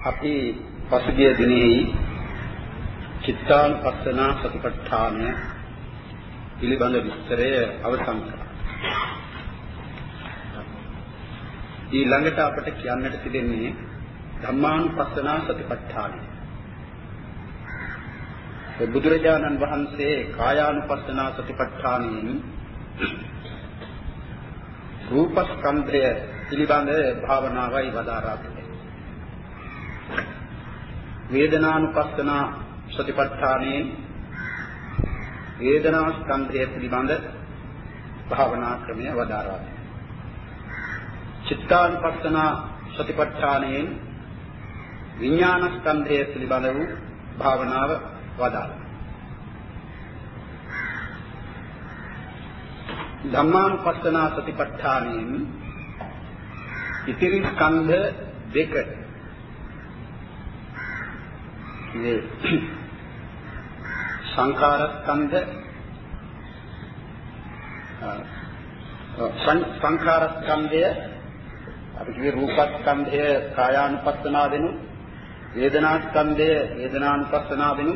අපි පසුගිය දිනෙහි චිත්තානුපස්සන සතිපට්ඨාන පිළිබඳ විස්තරය අවසන් කළා. ඊළඟට අපට කියන්නට තිබෙන්නේ ධම්මානුපස්සන සතිපට්ඨානයි. බුදුරජාණන් වහන්සේ කායානුපස්සන සතිපට්ඨානයෙන් රූපස්කන්ධය පිළිබඳ භාවනාවයි වදාරා වේදනානුපස්සන සතිපට්ඨානයේ වේදනා ස්කන්ධය පිළිබඳ භාවනා ක්‍රමය වදාරා. චිත්තානුපස්සන සතිපට්ඨානයේ විඥාන ස්කන්ධය පිළිබඳ වූ භාවනාව වදාළා ධම්මානුපස්සන සතිපට්ඨානයෙන් ඉතිරි ස්කන්ධ දෙක මේ සංඛාර ස්කන්ධ සංඛාර ස්කන්ධය අපි කියේ රූප ස්කන්ධය කායානුපස්සනා වෙනු වේදනා ස්කන්ධය වේදනානුපස්සනා වෙනු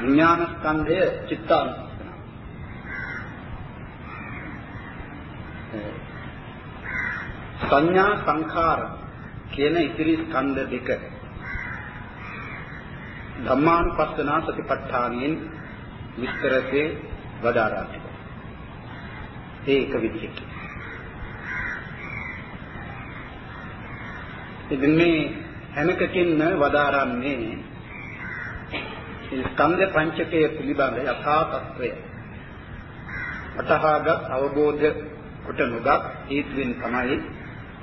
විඥාන ස්කන්ධය චිත්තානුපස්සනා. සංඥා සංඛාර කියන ඉතිරි ස්කන්ධ දෙක ධම්මානුපස්සනා සතිපට්ඨානයෙන් විස්තරසේ වදාරා තිබෙනවා. ඒක විදිහට. ඉතින් මේ හැමකකින්ම වදාරන්නේ ස්කන්ධ පංචකය පිළිබඳ යථා තත්වය. අතහාගත් අවබෝධ කොට නොගත් හේතුවෙන් තමයි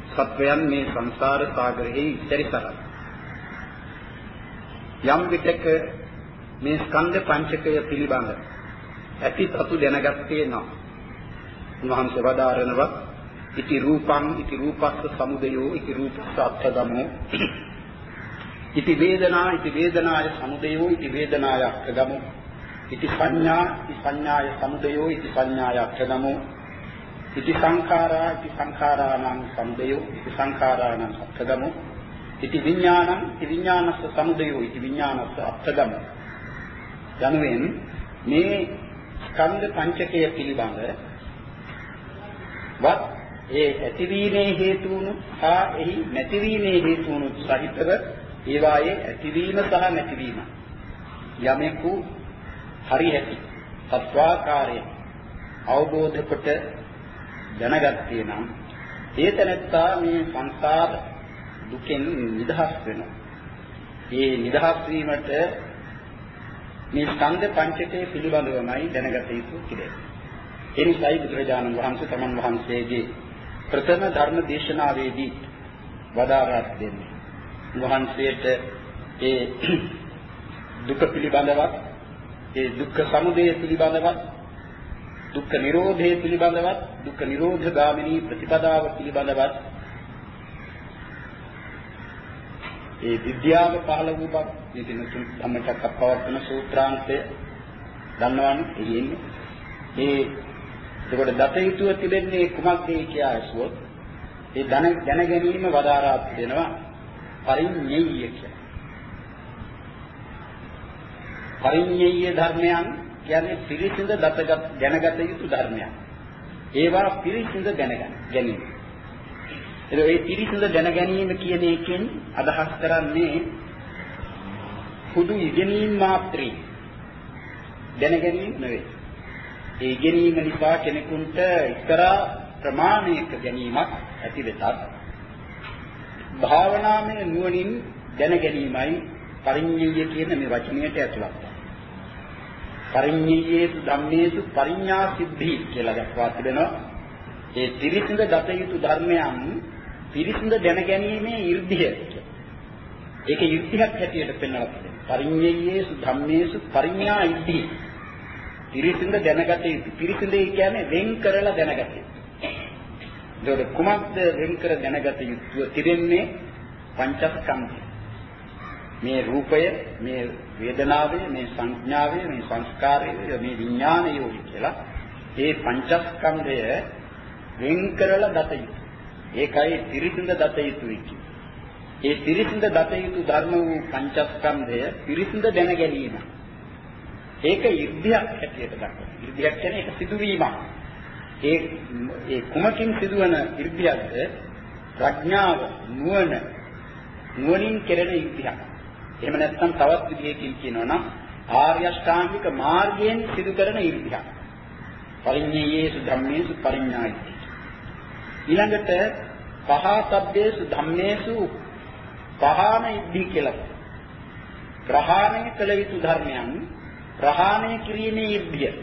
සත්වයන් මේ සංසාර සාගරෙහි ඉතිරිසරයි. යම් විටක මේ ස්කන්ධ පංචකය පිළිබඳ ඇති සතු දැනගත්තේ නම් උන්වහන්සේ වදාරනවා ඉති රූපං ඉති රූපස්ස සමුදයෝ ඉති රූපස්ස අත්ථගමෝ ඉති වේදනා ඉති වේදනාය සමුදයෝ ඉති වේදනාය අත්ථගමෝ ඉති සංඥා ඉති සංඥාය සමුදයෝ ඉති සංඥාය අත්ථගමෝ ඉති සංඛාරා ඉති සංඛාරාණං සමුදයෝ ඉති සංඛාරාණං අත්ථගමෝ ඉති විඥානං ඉති විඥානස්ස සමුදයෝ ඉති විඥානස්ස අත්ථගමෝ යනුවෙන් මේ ස්කන්ධ පංචකය පිළිබඳ වත් ඒ ඇතිවීමේ හේතු වුණු හා එහි නැතිවීමේ හේතු වුණු සහිතව ඒවායේ ඇතිවීම සහ නැතිවීම යමෙකු හරි ඇති සත්වාකාරයෙන් අවබෝධ කොට දැනගත්තේ නම් ඒ තැනත්තා මේ සංසාර දුකෙන් නිදහස් වෙනවා. මේ නිදහස් වීමට මේ ස්කන්ධ පංචකය පිළිබඳවමයි දැනගත යුතු කිදේ. ඒ නිසායි බුදුරජාණන් වහන්සේ තමන් වහන්සේගේ ප්‍රථම ධර්ම දේශනාවේදී වදාරා දෙන්නේ. වහන්සේට ඒ දුක පිළිබඳවත් ඒ දුක්ඛ සමුදය පිළිබඳවත් දුක්ඛ නිරෝධය පිළිබඳවත් දුක්ඛ නිරෝධ ගාමිනී ප්‍රතිපදාව පිළිබඳවත් ඒ විද්‍යාව පහළ වූ බව මේ දින තුන් ධම්මචක්කප්පවත්තන සූත්‍රාන්තය දන්නවනේ එන්නේ ඒ ඒකට දත යුතුව තිබෙන්නේ කුමක්ද කියලා අසුවොත් ඒ දැන දැන ගැනීම වදාරා දෙනවා පරිඤ්ඤය කියලා. පරිඤ්ඤය ධර්මයන් කියන්නේ පිරිසිඳ දතගත් දැනගත යුතු ධර්මයක්. ඒවා පිරිසිඳ දැනගන්න ගැනීම. ඒ ඒ පිරිසිඳ දැන ගැනීම කියන එකෙන් අදහස් කරන්නේ හුදු ඉගෙනීම් මාත්‍රි දැන ගැනීම නෙවෙයි. ඒ ඉගෙනීම නිසා කෙනෙකුට එක්තරා ප්‍රමාණයක ගැනීමක් ඇති වෙතත් භාවනාමය නුවණින් දැන ගැනීමයි පරිඤ්ඤය කියන මේ වචනයට ඇතුළත්. පරිඤ්ඤයේසු ධම්මේසු පරිඤ්ඤා සිද්ධි කියලා දක්වා තිබෙනවා. ඒ ත්‍රිසිඳ දත යුතු ධර්මයන් පිරිසිඳ දැනගැනීමේ 이르දිය. ඒක යුක්තියක් හැටියට පෙන්වලා තිබෙනවා. පරිඤ්ඤයේසු ධම්මේසු පරිඤ්ඤා ඉද්ධි. පිරිසිඳ දැනගත යුතු. පිරිසිඳ කියන්නේ වෙන් කරලා දැනගත යුතු. ඒකට කුමක්ද වෙන් කර දැනගත යුතුව තිරෙන්නේ පංචස්කන්ධය. මේ රූපය, මේ වේදනාවය, මේ සංඥාවය, මේ සංස්කාරය, මේ විඥානය කියලා ඒ පංචස්කන්ධය වෙන් කරලා දත යුතුයි. ඒකයි පිරිසිඳ දත යුතුයි ඒ පිරිසිඳ දත යුතු ධර්ම වූ පංචස්කන්ධය පිරිසිඳ දැන ගැනීම. ඒක ඉර්ධියක් හැටියට දක්වනවා. ඉර්ධියක් කියන්නේ ඒක සිදුවීමක්. ඒ ඒ කුමකින් සිදුවන ඉර්ධියක්ද? ප්‍රඥාව නුවණ නුවණින් කෙරෙන ඉර්ධියක්. එහෙම නැත්නම් තවත් විදිහකින් කියනවා නම් ආර්ය අෂ්ටාංගික මාර්ගයෙන් සිදු කරන ඉර්ධියක්. පරිඤ්ඤයේසු ධම්මේසු පරිඤ්ඤායිති. ඊළඟට පහතබ්බේසු ධම්මේසු පහාන ඉද්ධි කියලා. ප්‍රහාණය කළ යුතු ධර්මයන් ප්‍රහාණය කිරීමේ ඉද්ධිය.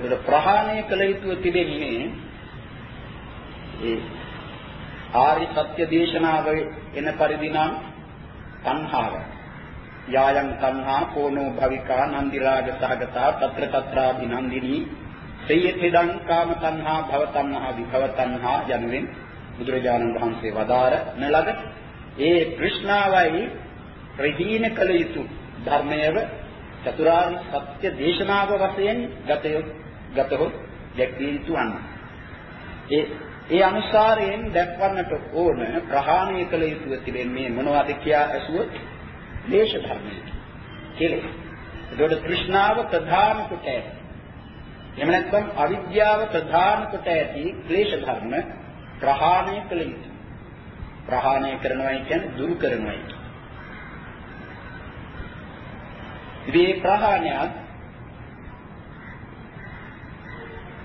ඒක ප්‍රහාණය කළ යුතු තිබෙන්නේ ඒ ආරි සත්‍ය දේශනාවේ එන පරිදි නම් සංහාව යායන් සංහා කෝනෝ භවිකා නන්දිරාග සහගතා తත්‍ර తත්‍රා විනන්දිනී සේයතිදං කාම සංහා භව සංහා විභව සංහා යනුවෙන් බුදුරජාණන් වහන්සේ වදාර නලද ඒ কৃষ্ণාවයි ප්‍රදීන කළ යුතු ධර්මයව චතුරාර්ය සත්‍ය දේශනාව වශයෙන් ගතයොත් ගතහොත් දැක්විය යුතු අන්න ඒ ඒ අනුසාරයෙන් දැක්වන්නට ඕන ප්‍රහාණය කළ යුතු තිබෙන්නේ මොනවද කියා ඇසුවොත් ක්ලේශ ධර්මයි. කෙලෙස්. ඒකට තෘෂ්ණාව ප්‍රධාන කොට ඇති. එහෙම නැත්නම් අවිද්‍යාව ප්‍රධාන කොට ඇති ක්ලේශ ධර්ම ප්‍රහාණය කළ යුතුයි. ප්‍රහාණය කරනවා කියන්නේ දුරු කරනවා කියන්නේ. ඉතින් ප්‍රහාණයත්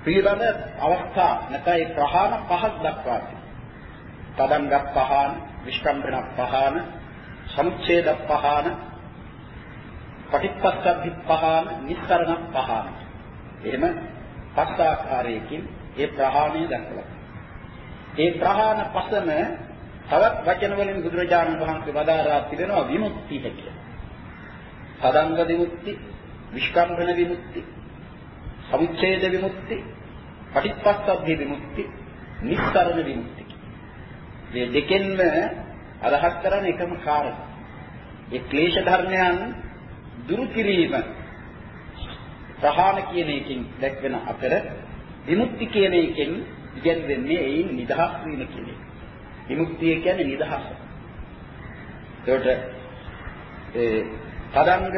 පිළිබඳ අවස්ථා නැත්නම් ඒ ප්‍රහාණ පහක් දක්වා තිබෙනවා. තදංග පහාන, විස්කම්බන පහාන, සමුච්ඡේද පහාන, පටිච්චසමුප්පාද පහාන, නිස්සරණ පහාන. එහෙම පස් ආකාරයකින් ඒ ප්‍රහාණය දක්වලා. ඒ ප්‍රහාණ පසම තවත් වචන වලින් බුදුරජාණන් වහන්සේ වදාරා තිබෙනවා විමුක්තිය කියලා. තදංග විමුක්ති, විස්කම්බන විමුක්ති, සමුච්ඡේද විමුක්ති, පටිච්චසමුප්පාද විමුක්ති, නිස්සරණ විමුක්ති. මේ දෙකෙන්ම අදහස් කරන්නේ එකම කාරණා. ඒ ක්ලේශ ධර්මයන් දුරු කිරීම ප්‍රහාණ කියන එකෙන් දැක්වෙන අතර විමුක්ති කියන එකෙන් ඉගෙනවෙන්නේ ඒයින් නිදහස් වීම කියන එක. විමුක්තිය කියන්නේ නිදහස. ඒකට ඒ තදංග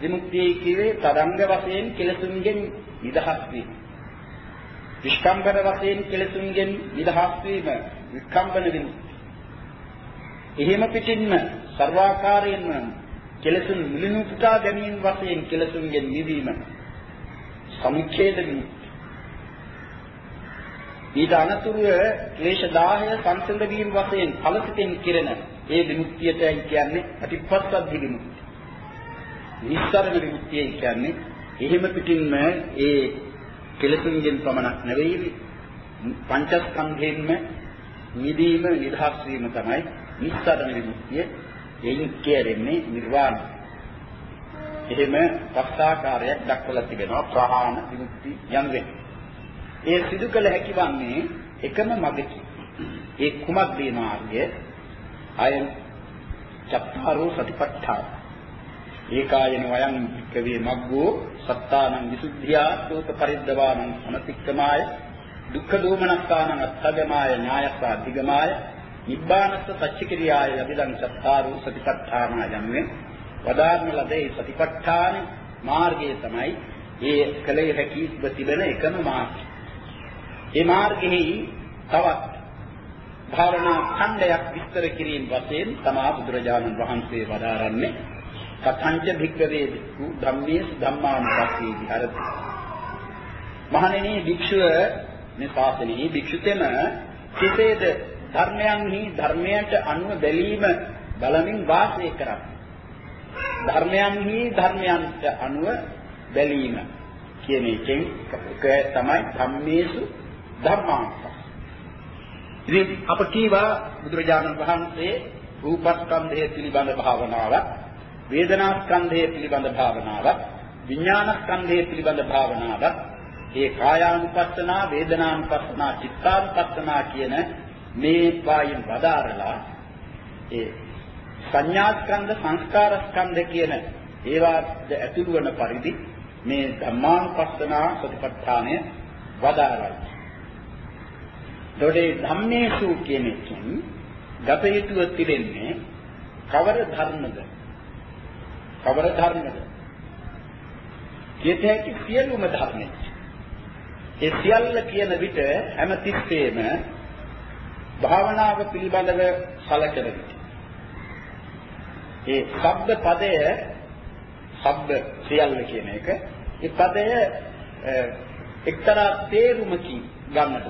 විමුක්තිය කියවේ තදංග වශයෙන් කෙලසුන්ගෙන් නිදහස් වීම. විස්කම්බන වශයෙන් කෙලසුන්ගෙන් නිදහස් වීම විස්කම්බන විමුක්තිය. එහෙම පිටින්ම ਸਰවාකාරයෙන්ම කෙලසුන් මුලිනු පුටා ගැනීම වශයෙන් කෙලසුන්ගෙන් නිදීම සමුච්ඡේද විමුක්තිය. ඊට අනතුරුව ක්ලේශ 10 සංසන්ද වීම වශයෙන් ඵලසිතෙන් කිරෙන ඒ විමුක්තියටයි කියන්නේ අටිපස්සද්ධි විමුක්තිය. නිස්සරණ විමුක්තිය කියන්නේ එහෙම පිටින්ම ඒ කෙලෙසුන්ගෙන් පමණක් නෙවෙයි පංචස්කන්ධයෙන්ම නිදීම නිදහස් වීම තමයි නිස්සරණ විමුක්තිය. එයින් කියරෙන්නේ නිර්වාණය. එහෙම පස්තාකාරයක් දක්වලා තිබෙනවා ප්‍රහාණ විමුක්ති යන්වෙන්. ඒ සිදු කළ හැකි වන්නේ එකම මගකි. ඒ කුමක්ද මාර්ගය? අයං චත්තාරෝ සතිපට්ඨාන ඒකායන වයං භික්කවේ මග්ගෝ සත්තානං විසුද්ධියා සෝත පරිද්දවානං සමතික්කමාය. දුක්ඛ දෝමනස්කානං අත්ථගමාය ඥායස්ස අධිගමාය නිබ්බානස්ස සච්චිකිරියාය යදිදං සත්තාරු සතිපට්ඨාන යන්නේ වදාර්ණ ලදේ සතිපට්ඨාන මාර්ගය තමයි ඒ කල හැකි තිබෙන එකම මාර්ගය. ඒ මාර්ගෙහි තවත් භාවනා ඛණ්ඩයක් විස්තර කිරීම වශයෙන් තමා බුදුරජාණන් වහන්සේ වදාරන්නේ කතංච භික්ඛවේ භික්ඛු ධම්මේසු ධම්මානුපස්සී විහෙරති. මහණෙනි භික්ෂුව මේ ශාසනයේ භික්ෂුතෙම කෙසේද ධර්මයන්හි ධර්මයට අනුව බැලීම බලමින් වාසය කරත් ධර්මයන්හි ධර්මයන්ට අනුව බැලීම කියන එකෙන් තමයි ධම්මේසු ධර්මාංශ. ඉතින් අප කීවා බුදුරජාණන් වහන්සේ රූපස්කන්ධය පිළිබඳ භාවනාවක් වේදනාස්කන්ධය පිළිබඳ භාවනාවක් විඥානස්කන්ධය පිළිබඳ භාවනාවක් ඒ කායානුපස්සනා වේදනානුපස්සනා චිත්තානුපස්සනා කියන මේ පායින් වදාරලා ඒ සංඥාස්කන්ධ සංස්කාරස්කන්ධ කියන ඒවාද ඇතුළු වන පරිදි මේ ධම්මානුපස්සනා සතිපට්ඨානය වදාරලා එතකොට ධම්මේසු කියන එකෙන් ගත යුතුව තිබෙන්නේ කවර ධර්මද? කවර ධර්මද? කියත හැකි සියලුම ධර්මයි. ඒ සියල්ල කියන විට හැම තිස්සෙම භාවනාව පිළිබඳව සැලකෙන විට ඒ ශබ්ද පදය ශබ්ද සියල්ල කියන එක ඒ පදය එක්තරා තේරුමකින් ගන්නට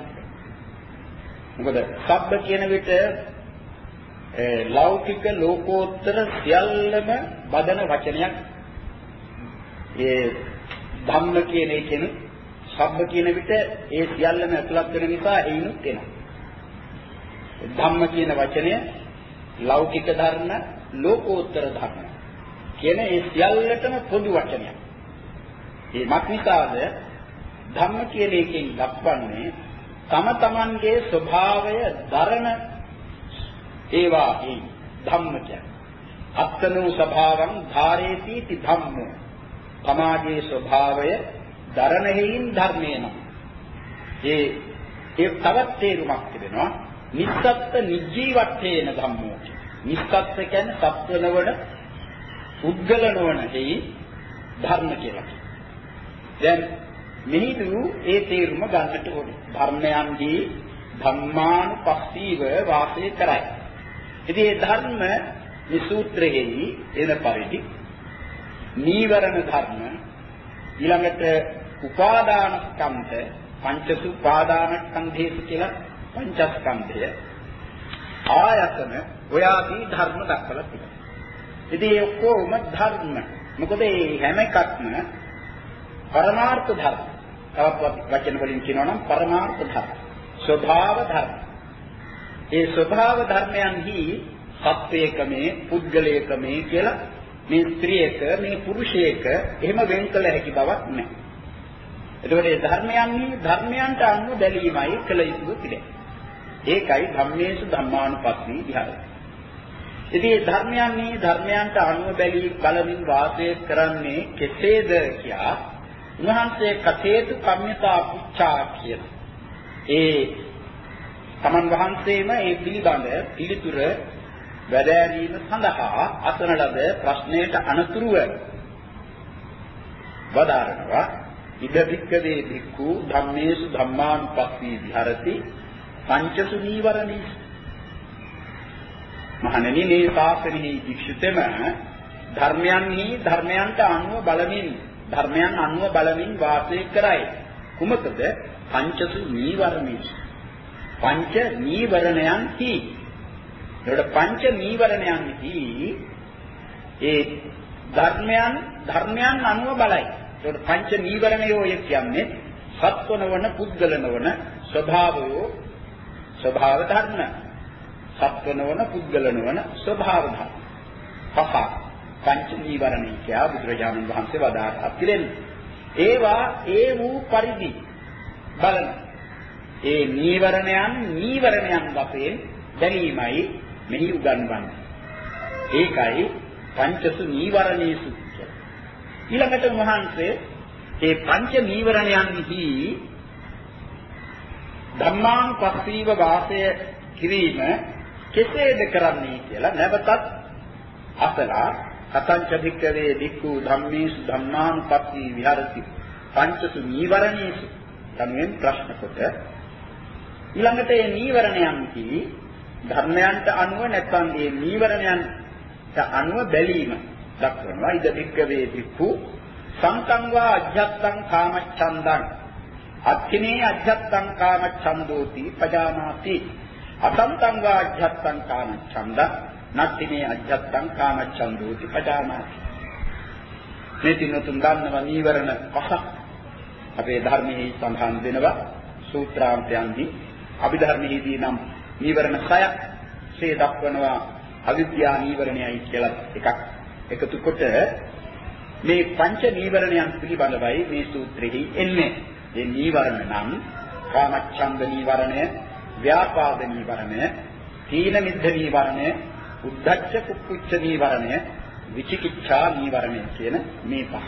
මොකද ශබ්ද කියන විට ලෞකික ලෝකෝත්තර සියල්ලම බදන වචනයක්. ඒ ධම්ම කියන එකෙන ශබ්ද කියන විට ඒ සියල්ලම ඇතුළත් වෙන නිසා එයිනුත් එනවා. ධම්ම කියන වචනය ලෞකික ධර්ම ලෝකෝත්තර ධර්ම කියන ඒ සියල්ලටම පොදු වචනයක්. ඒ මක්නිසාද ධම්ම කියන එකෙන් දක්වන්නේ තම තමන්ගේ ස්වභාවය දරන ඒවා ඒ ධම්ම කියන්නේ. අත්තනෝ ස්වභාවං ධාරේති ති ධම්මෝ. තමාගේ ස්වභාවය දරන හේයින් ධර්මේන. ඒ ඒ තවත් තේරුමක් තිබෙනවා. නිස්සත්ත නිජීවත්තේන ධම්මෝ. නිස්සත්ත කියන්නේ සත්ව නොවන උද්ගල නොවන හේයි ධර්ම කියලා. දැන් මෙහිදු ඒ තේරුම ගන්නට ඕනේ. ධර්මයන්දී ධම්මානුපස්සීව වාසය කරයි. ඉතින් මේ ධර්ම මේ සූත්‍රයේහි එන පරිදි නීවරණ ධර්ම ඊළඟට උපාදාන ස්කන්ධ පංචසු උපාදාන ස්කන්ධේසු කියලා පංචස්කන්ධය ආයතන ඔය ආදී ධර්ම දක්වලා තිබෙනවා. ඉතින් ඒ ඔක්කොම ධර්ම. මොකද මේ හැම එකක්ම පරමාර්ථ ධර්ම. තවත් වචන වලින් කියනවා නම් පරමාර්ථ ධර්ම. ස්වභාව ධර්ම. ඒ ස්වභාව ධර්මයන්හි සත්වයකමේ පුද්ගලයකමේ කියලා මේ ස්ත්‍රියක මේ පුරුෂයක එහෙම වෙන් කළ හැකි බවක් නැහැ. එතකොට මේ ධර්මයන්හි ධර්මයන්ට අනුව බැලීමයි කළ යුතු පිළිවෙල. ඒකයි ධම්මේසු ධම්මානුපස්සී විහරති. ඉතින් මේ ධර්මයන්හි ධර්මයන්ට අනුව බැලී බලමින් වාසය කරන්නේ කෙසේද කියා උන්වහන්සේ කතේතු කම්මිතා පුච්චා කියන. ඒ තමන් වහන්සේම ඒ පිළිබඳ පිළිතුර වැඩෑරීම සඳහා අසන ලද ප්‍රශ්නයට අනතුරුව වදාරනවා. ඉද වික්කවේ භික්ඛු ධම්මේසු ධම්මානුපස්සී විහරති පංචසු නීවරණී මහණෙනි මේ ශාසනයෙහි වික්ෂිතම ධර්මයන්හි ධර්මයන්ට අනුව බලමින් ධර්මයන් අනුව බලමින් වාසය කරයි. කුමකද? පංචසු නීවරණී පංච නීවරණයන්හි එතකොට පංච නීවරණයන්හි ඒ ධර්මයන් ධර්මයන් අනුව බලයි එතකොට පංච නීවරණයෝ කියන්නේ සත්වනවන පුද්ගලනවන ස්වභාවයෝ ස්වභාව ධර්ම. සත්ව නොවන පුද්ගල නොවන ස්වභාව ධර්ම. පහ පංච නීවරණයි කියා බුදුරජාණන් වහන්සේ වදාළා පිළිෙන්නේ. ඒවා ඒ වූ පරිදි බලන. ඒ නීවරණයන් නීවරණයන් වශයෙන් දැනීමයි මෙහි උගන්වන්නේ. ඒකයි පංචසු නීවරණේසු ඊළඟට වහන්සේ ඒ පංච නීවරණයන්හි ධම්මානුපස්සීව වාසය කිරීම කෙසේද කරන්නේ කියලා නැවතත් අසලා කතංච භික්කවේ භික්ඛු ධම්මේසු ධම්මානුපස්සී විහරති පංචසු නීවරණේසු යනුවෙන් ප්‍රශ්න කොට ඊළඟට මේ නීවරණයන් කි ධර්මයන්ට අනුව නැත්නම් මේ නීවරණයන්ට අනුව බැලීම දක්වනවා. ඉද භික්කවේ භික්ඛු සංකං වා අජ්ජත්තං කාමච්ඡන්දං. අත්තිනේ අධ්‍යත්තං කාම ඡන්தோති පජානාති. අසන්තං වා අධ්‍යත්තං කාම ඡන්ද නත්තිනේ අධ්‍යත්තං කාම ඡන්தோති පජානාති. මේ තිනතුන් ගන්නවා නීවරණ පහක් අපේ ධර්මයේ සඳහන් වෙනවා සූත්‍රාන්තයන්දී අභිධර්මයේදී නම් නීවරණ 6ක් සේ දක්වනවා අවිද්‍යා නීවරණයයි කියලා එකක් එකතු කොට මේ පංච නීවරණයන් පිළිබඳවයි මේ සූත්‍රෙහි එන්නේ ඒ නීවරණ නම් කාමච්ඡන්ද නීවරණය, ව්‍යාපාද නීවරණය, තීන මිද්ධ නීවරණය, උද්ධච්ච කුක්කුච්ච නීවරණය, විචිකිච්ඡා නීවරණය කියන මේ පහ.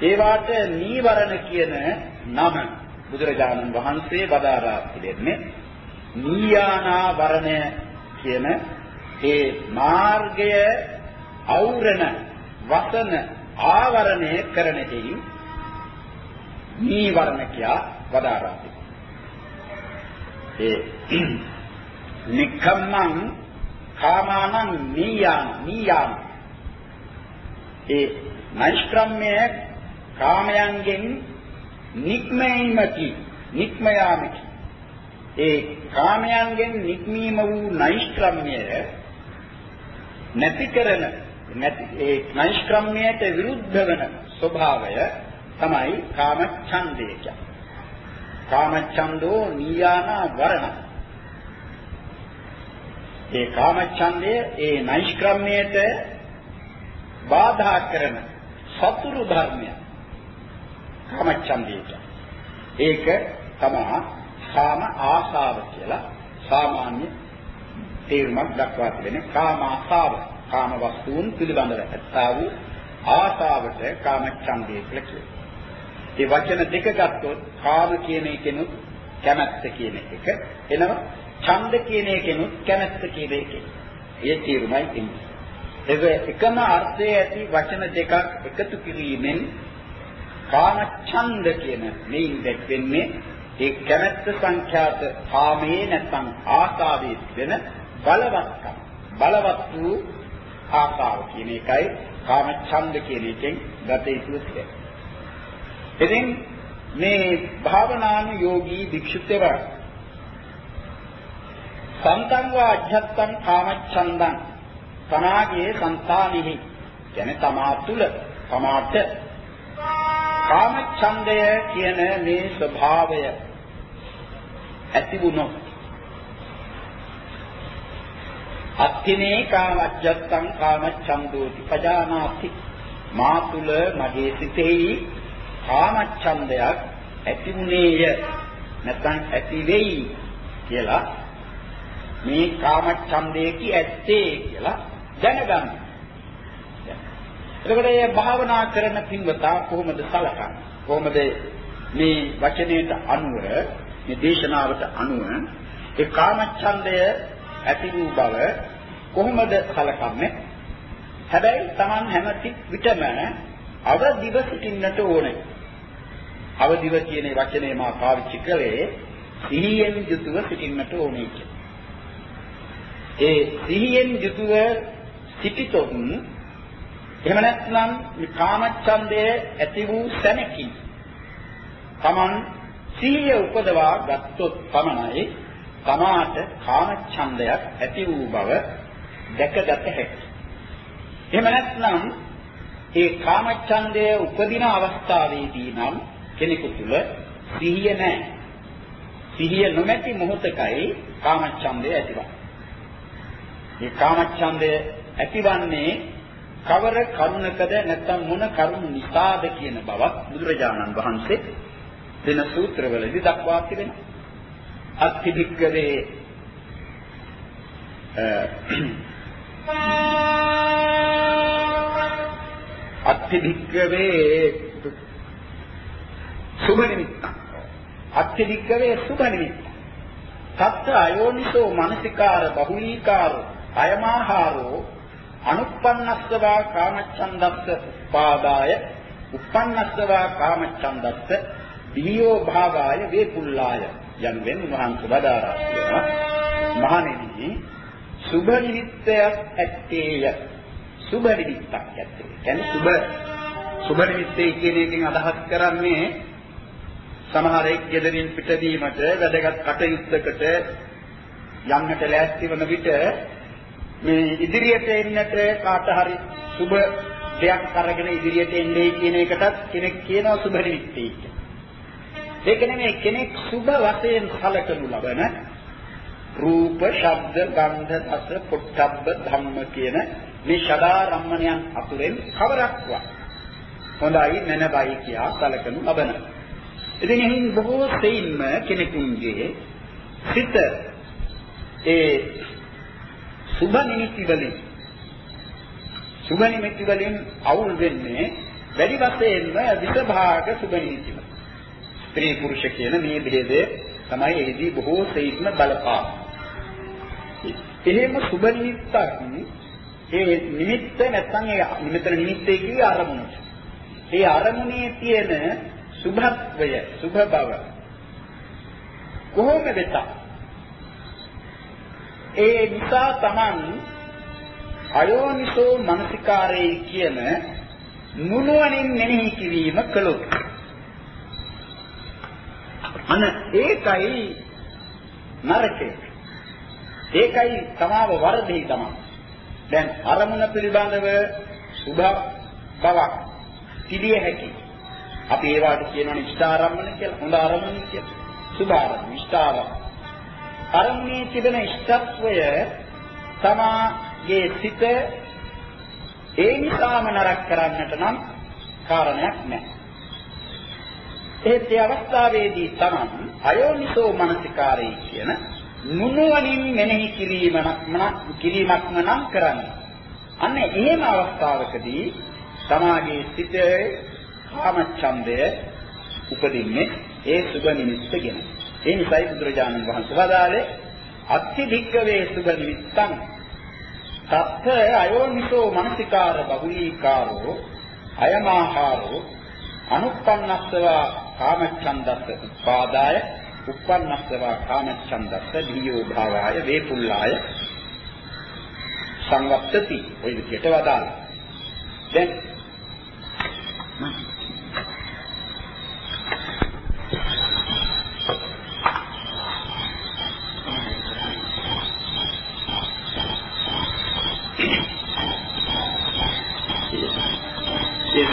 ඒ වාට නීවරණ කියන නම බුදුරජාණන් වහන්සේ වදාරා පිළිෙන්නේ නීයානා වරණය කියන ඒ මාර්ගය අවුරන වසන ආවරණය කරන දෙයින් නීවරණ කියා වදාරා ඒ නික්කම්මං කාමානං නීයාන නීයාන. ඒ නෛෂ්ක්‍රම්‍ය කාමයන්ගෙන් නික්මීමකි නික්ම යාමකි ඒ කාමයන්ගෙන් නික්මීම වූ නෛෂ්ක්‍රම්‍යය නැති කරන නැති ඒ නෛෂ්ක්‍රම්‍යයට විරුද්ධ වන ස්වභාවය තමයි කාමච්ඡන්දය කියන්නේ. කාමච්ඡන්தோ නීයානා වරණ. ඒ කාමච්ඡන්දය ඒ නෛෂ්ක්‍රම්‍යයට බාධා කරන සතුරු ධර්මය. කාමච්ඡන්දයට. ඒක තමයි කාම ආශාව කියලා සාමාන්‍ය තේරුමක් දක්වා තිබෙන කාම ආශාව. කාම වස්තුන් පිළිබඳව ඇත්තා වූ ආශාවට කාමච්ඡන්දය කියලා කියනවා. ඒ වචන දෙක ගත්තොත් කාම කියන එකෙනුත් කැමැත්ත කියන එක එනවා ඡන්ද කියන එකෙනුත් කැමැත්ත කියන එක. ඒ තීරුමයි තියෙන්නේ. ඒක එකම අර්ථයේ ඇති වචන දෙකක් එකතු කිරීමෙන් කාම ඡන්ද කියන මේන් දැක්වෙන්නේ ඒ කැමැත්ත සංඛ්‍යාත කාමයේ නැත්නම් ආසාවේ වෙන බලවත්කම. බලවත් වූ ආසාව කියන එකයි කාම ඡන්ද කියන එකෙන් ගත යුතු දෙයක්. ඉතින් මේ භාවනානුයෝගී භික්ෂුත්වව සන්තං වා අජ්ජත්තං කාමච්ඡන්දං තනාගේ సంతානෙහි කියන්නේ තමා තුල තමාට කාමච්ඡන්දය කියන මේ ස්වභාවය ඇති වුණොත් අත්තිනේ කාමච්ඡත්තං කාමච්ඡන්දෝති පජානාති මා තුල මගේ සිතෙහි කාමච්ඡන්දයක් ඇතිුනේය නැත්නම් ඇති වෙයි කියලා මේ කාමච්ඡන්දේ කි ඇත්තේ කියලා දැනගන්න. එතකොට මේ භාවනා කරන පින්වතා කොහොමද සලකන්නේ? කොහොමද මේ වචනයට අනුව මේ දේශනාවට අනුව ඒ කාමච්ඡන්දය ඇති වූ බව කොහොමද සලකන්නේ? හැබැයි Taman හැම විටම අවදිව සිටින්නට ඕනේ. අවදිව කියන වචනේ මා පාවිච්චි කළේ සිහියෙන් යුතුව සිටින්නට ඕනේ කියලා. ඒ සිහියෙන් යුතුව සිටිතොත් එහෙම නැත්නම් මේ කාමච්ඡන්දයේ ඇති වූ සැනකින් Taman සිහිය උපදවා ගත්තොත් පමණයි තමාට කාමච්ඡන්දයක් ඇති වූ බව දැකගත හැකියි. එහෙම නැත්නම් ඒ කාමච්ඡන්දය උපදින අවස්ථාවේදී නම් කෙනෙකු තුල සිහිය නැහැ. සිහිය නොමැති මොහොතකයි කාමච්ඡන්දය ඇතිවන්නේ. මේ කාමච්ඡන්දය ඇතිවන්නේ කවර කරුණකද නැත්නම් මොන කරුණ නිසාද කියන බවත් බුදුරජාණන් වහන්සේ දෙන සූත්‍රවලදී දක්වා තිබෙනවා. අත්තිභික්කවේ අත්තිභික්කවේ සුභ නිමිත්ත. අත්‍යධික්කවේ සුභ නිමිත්ත. සත්‍ය අයෝනිසෝ මනසිකාර බහුලීකාර අයමාහාරෝ අනුප්පන්නස්සවා කාමච්ඡන්දස්ස පාදාය උප්පන්නස්සවා කාමච්ඡන්දස්ස දීයෝ භාවාය වේපුල්ලාය යනුවෙන් වහන්සේ වදාරා කියනවා. මහණෙනි සුභ නිමිත්තයක් ඇත්තේය. සුභ නිමිත්තක් ඇත්තේ. කියන්නේ සුභ. සුභ නිමිත්තේ කියන එකෙන් අදහස් කරන්නේ සමහර එක් ගෙදරින් පිටවීමට වැදගත් කටයුත්තකට යන්නට ලෑස්ති වන විට මේ ඉදිරියට එන්නට කාට හරි සුබ දෙයක් අරගෙන ඉදිරියට එන්නේ කියන එකටත් කෙනෙක් කියනවා සුබ නිමිත්තේ කියලා. ඒක නෙමෙයි කෙනෙක් සුබ වශයෙන් කලකනු ලබන රූප, ශබ්ද, ගන්ධ, රස, පොට්ටබ්බ ධම්ම කියන මේ ශදාරම්මණයන් අතුරෙන් කවරක්වත් හොඳයි නැනබයි කියා කලකනු ලබනවා. ඉතින් එහින් බොහෝ සෙයින්ම කෙනෙකුගේ සිත ඒ සුභ නිමිති වලින් සුභ නිමිති වලින් අවුල් වෙන්නේ වැඩි වශයෙන්ම විසභාග සුභ නිමිති වල. ස්ත්‍රී පුරුෂ කියන මේ ભેදය තමයි එහිදී බොහෝ සෙයින්ම බලපා. එහෙම සුබ නිමිත්තක් ඒ නිමිත්ත නැත්නම් ඒ නිමිතන නිමිත්තේ කිය අරමුණ. ඒ අරමුණේ තියෙන සුභත්වය, සුභ බව කොහොම වෙතත් ඒ නිසා Taman අයෝනිසෝ මනසිකාරයේ කියන නුනුවණින් මෙනෙහි කිරීම කළොත් අන ඒකයි නරකේ. ඒකයි තමාව වරදෙහි තමයි දැන් අරමුණ පිළිබඳව සුභ බවක් පිළිය හැකි. අපි ඒවට කියනවනේ ඉෂ්ඨාරම්මන කියලා. හොඳ අරමුණ කියලා. සුභ අරමුණ. ඉෂ්ඨාරම්මන අරමුණේ තිබෙන ඉෂ්ඨත්වය තමාගේ සිත ඒ නිසාම නරක කරන්නට නම් කාරණයක් නැහැ. ඒත් ඒ අවස්ථාවේදී තමයි අයෝනිසෝ මනසිකාරය කියන නුනුවණින් මෙනෙහි කිරීමක් කිරීමක්ම නම් කරන්නේ. අන්න එහෙම අවස්ථාවකදී තමාගේ සිතේ කාමච්ඡන්දය උපදින්නේ ඒ සුබ නිමිත්තගෙන. ඒ නිසායි බුදුරජාණන් වහන්සේ වදාළේ අත්ති භික්කවේ සුබ නිමිත්තං. තත්ත අයෝනිසෝ මනසිකාර බහුලීකාරෝ අයමාහාරෝ අනුප්පන්නස්සවා කාමච්ඡන්දස්ස උපාදාය උප්පන්නස්සවා කාමච්ඡන්දස්ස ධීයෝ භාවාය වේපුල්ලාය. සංවත්තති. ඔය විදිහට වදාළා. දැන්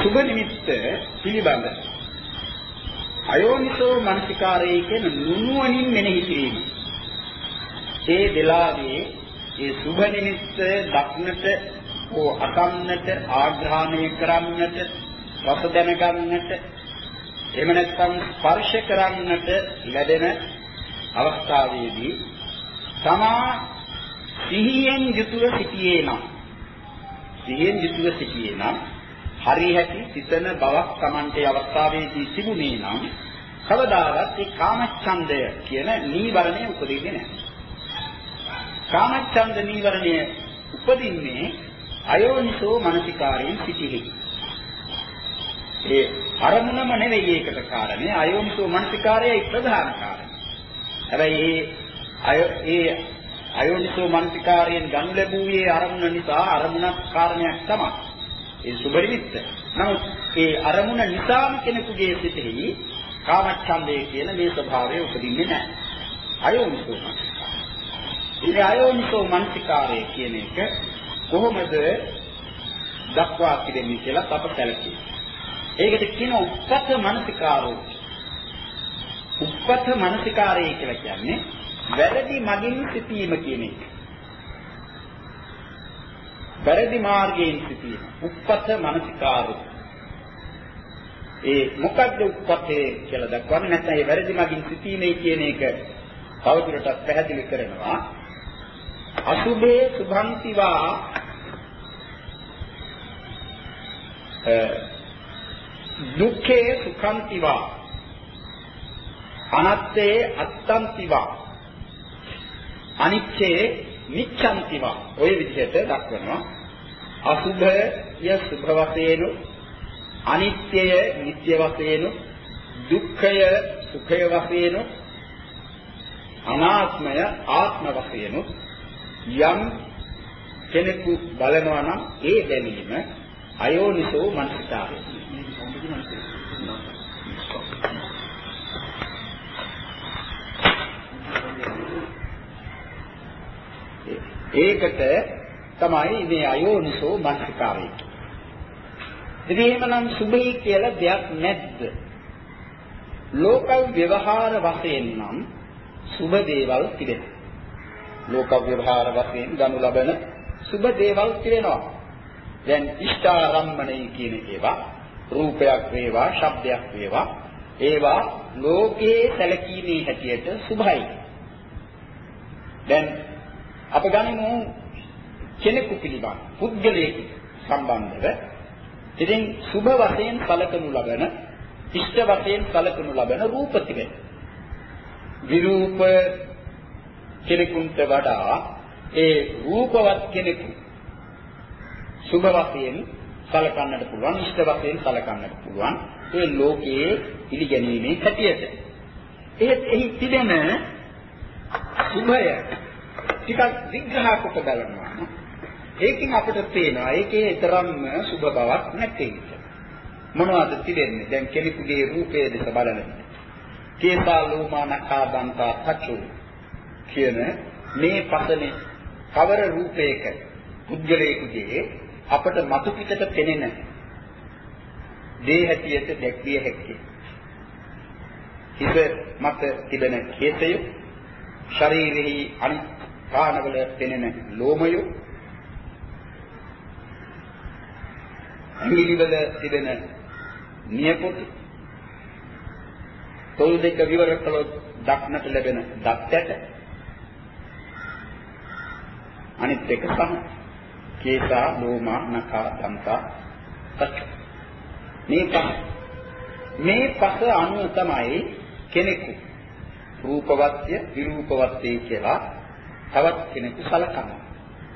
සුබ නිමිත්ත පිළිබඳ අයෝනිසෝ මනසිකාරයේ කියන නුනුවණින් මෙනෙහි කිරීම. ඒ වෙලාවේ ඒ සුබ නිමිත්ත දක්නට හෝ අකන්නට ආග්‍රහණය කරන්නට රස දැනගන්නට එහෙම නැත්නම් ස්පර්ශ කරන්නට ලැබෙන අවස්ථාවේදී තමා සිහියෙන් යුතුව සිටියේ නම් සිහියෙන් යුතුව සිටියේ නම් හරි හැටි සිතන බවක් Tamante අවස්ථාවේදී තිබුණේ නම් කවදාවත් ඒ කාමච්ඡන්දය කියන නීවරණය උපදින්නේ නැහැ. කාමච්ඡන්ද නීවරණය උපදින්නේ අයෝනිසෝ මනසිකාරයෙන් සිටිහි. ඒ අරමුණම නෙවෙයි ඒකට කාරණේ අයෝනිසෝ මනසිකාරයයි ප්‍රධාන කාරණේ. හැබැයි ඒ ඒ අයෝනිසෝ මනසිකාරයෙන් ගනු ලැබුවේ අරමුණ නිසා අරමුණක් කාරණයක් තමයි. ඒ සුබ නිමිත්ත. නමුත් ඒ අරමුණ නිසාම කෙනෙකුගේ සිතෙහි කාමච්ඡන්දය කියන මේ ස්වභාවය උපදින්නේ නැහැ. අයෝනිසෝ මනසිකාරය. ඉතින් අයෝනිසෝ මනසිකාරය කියන එක කොහොමද දක්වා තිබෙන්නේ කියලා අප සැලකී. ඒකට කියන උප්පත මනසිකාරෝ. උප්පත මනසිකාරය කියලා කියන්නේ වැරදි මගින් සිටීම කියන එක. වැරදි මාර්ගයෙන් සිටීම. උප්පත මනසිකාරය. ඒ මොකද්ද උප්පතේ කියලා දක්වන්නේ නැත්නම් ඒ වැරදි මගින් සිටීමේ කියන එක තවදුරටත් පැහැදිලි කරනවා. අසුභේ සුභන්තිවා දුක්ඛේ සුඛන්තිවා අනත්තේ අත්තන්තිවා අනිච්චේ නිච්ඡන්තිවා ඔය විදිහට දක්වනවා අසුභය සුභ වශයෙන් අනිත්‍යය නිට්ටය වශයෙන් දුක්ඛය සුඛය වශයෙන් අනාත්මය ආත්ම වශයෙන් යම් කෙනෙකු බලනවා නම් ඒ දැනීම අයෝනිසෝ මනසිකාරය. ඒකට තමයි මේ අයෝනිසෝ මනසිකාරය. ඉතින් එහෙමනම් සුභයි කියලා දෙයක් නැද්ද? ලෝක ව්‍යවහාර වශයෙන් නම් සුභ දේවල් තිබෙනවා. ලෝක ව්‍යවහාර වශයෙන් ගනු ලබන සුභ දේවල් තිබෙනවා. දැන් ඉෂ්ඨාරම්මණය කියන ඒවා රූපයක් වේවා, ශබ්දයක් වේවා, ඒවා ලෝකයේ සැලකීමේ හැටියට සුභයි. දැන් අප ගනිමු කෙනෙකු පිළිබඳ පුද්ගලයෙකු සම්බන්ධව ඉතින් සුභ වශයෙන් සැලකනු ලබන ඉෂ්ට වශයෙන් සැලකනු ලබන රූප තිබෙන. විරූප කෙනෙකුට වඩා ඒ රූපවත් කෙනෙකු සුභ වශයෙන් සලකන්නට පුළුවන් ඉෂ්ට වශයෙන් සලකන්නට පුළුවන් ඒ ලෝකයේ පිළිගැනීමේ හැටියට ඒත් එහි තිබෙන සුභය ටිකක් විග්‍රහ කොට බලනවා. ඒකෙන් අපිට පේනවා ඒකේ තරම්ම සුභ බවක් නැtei මොනවද තිබෙන්නේ? දැන් කෙනෙකුගේ රූපයේ දෙස බලනකොට කේසා ලෝමානකා දන්තා පචු කියන මේ පසනේ කවර රූපයක පුද්ගලයෙකුගේ අපට මතු පිටට පෙනෙන දේ හැටියට දැක්විය හැකියි. හිත මත තිබෙන කේතය ශරීරෙහි අනිත් කාණවල පෙනෙන ලෝමය ඇඟිලිවල තිබෙන නියපොතු තොල් දෙක විවර කළොත් දක්නට ලැබෙන දත් ඇට අනිත් එක සම කේසා ලෝමා නඛා දන්තා සච්ච. මේ පහ. මේ පහ අනුව තමයි කෙනෙකු රූපවත්ය විරූපවත්ය කියලා තවත් කෙනෙකු සලකනවා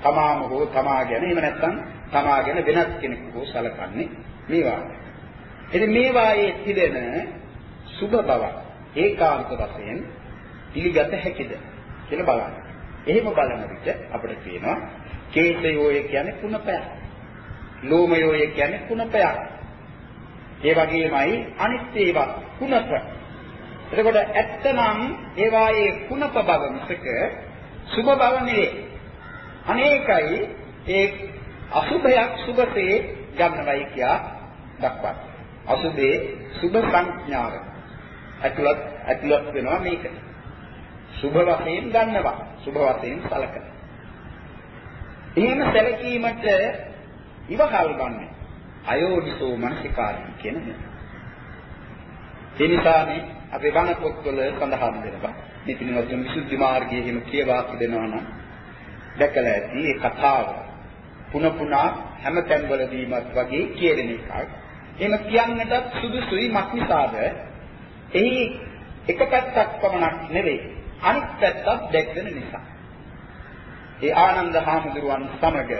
තමාම හෝ තමා ගැන එහෙම නැත්නම් තමා ගැන වෙනත් කෙනෙකු හෝ සලකන්නේ මේවා ඉතින් මේවායේ තිබෙන සුභ බව ඒකාන්ත වශයෙන් පිළිගත හැකිද කියලා බලන්න. එහෙම බලන විට අපිට පේනවා කේශයෝය කියන්නේ කුණපයක්. ලෝමයෝය කියන්නේ කුණපයක්. ඒ වගේමයි අනිත් ඒවා කුණප. එතකොට ඇත්තනම් ඒවායේ කුණප බව මිසක සුභ බව නෙවේ. අනේකයි ඒ අසුභයක් සුභසේ ගන්නවයි කියා දක්වන්නේ. අසුභේ සුභ සංඥාව. ඇතුළත් ඇතුළත් වෙනවා මේකට. සුභ වශයෙන් ගන්නවා. සුභ වශයෙන් සලකනවා. එහෙම සැලකීමට ඉවහල් ගන්න අයෝනිසෝ මනසිකාරය කියන එක. ඒ නිසානේ අපේ බණ පොත්වල සඳහන් වෙනවා. මේ පිළිවෙලින් විසුද්ධි මාර්ගයේ හිම කියවා තිබෙනවා නම් දැකලා ඇති ඒ කතාව පුන පුනා හැම තැන්වලදීමත් වගේ කියන එකක්. එහෙම කියන්නටත් සුදුසුයි මක්නිසාද එහි එක පැත්තක් පමණක් නෙවෙයි අනිත් පැත්තක් දැක්වෙන නිසා. ඒ ආනන්ද හාමුදුරුවන් සමග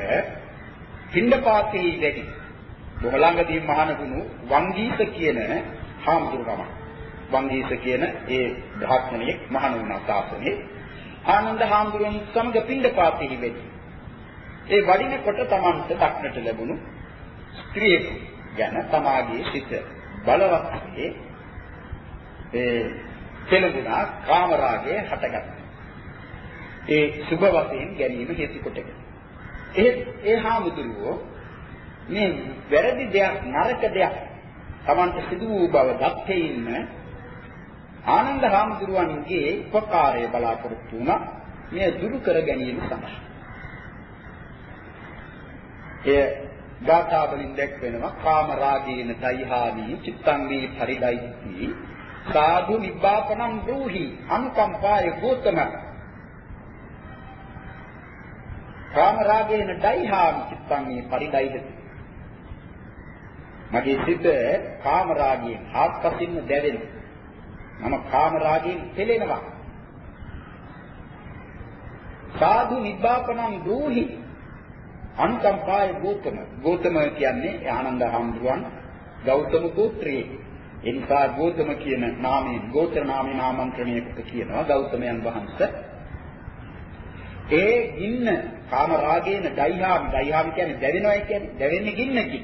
පින්ඩපාතේ වැඩි බොහෝ ළඟදී මහානගුණු වංගීස කියන හාමුදුරුවම වංගීස කියන ඒ ධාත්මණියෙක් මහානුණා ශාසනයේ. ආනන්ද හාමුදුරුවන් සමග පින්ඩපාතේ වැඩි ඒ වඩිනකොට Tamanta දක්නට ලැබුණු ස්ත්‍රියෙකු ගැන තමාගේ සිත බලවත් ඒ කෙලගුණා කාමරාගය හටගත්තා. ඒ සුභ වශයෙන් ගැනීම හේතු කොටගෙන. ඒ ඒ හාමුදුරුවෝ මේ වැරදි දෙයක් නරක දෙයක් Tamante සිදු වූ බව දත්තේ ඉන්න ආනන්ද හාමුදුරුවන්ගේ උපකාරය බලාපොරොත්තු වුණා. මේ දුරු කර ගැනීම සඳහා. එය ගාථා වලින් දැක්වෙනවා කාම රාගේන තයිහාවි චිත්තං මේ පරිදයිති. සාධු නිබ්බාපනම් රූහි අනුකම්පාය ගෝතම කාම රාගේන ඩයිහාමි චිත්තං මේ පරිඩයිද මගේ සිත කාම රාගයෙන් ආත්පසින්ම දැවෙනවා. මම කාම රාගයෙන් පෙළෙනවා. සාධු නිබ්බාපණං දූහි අනුකම්පාය ගෝතම. ගෝතම කියන්නේ ආනන්ද හඳුරන් ගෞතම ගෝත්‍රයේ ඒ නිසා ගෝතම කියන නාමයෙන් ගෝත්‍ර නාමේ නාමන්ත්‍රණයකට කියනවා ගෞතමයන් වහන්සේ. ඒ ගින්න කාම රාගේන දයිහාම. දයිහාම කියන්නේ දැවෙනවා කියන්නේ. දැවෙන්නේ ගින්නකින්.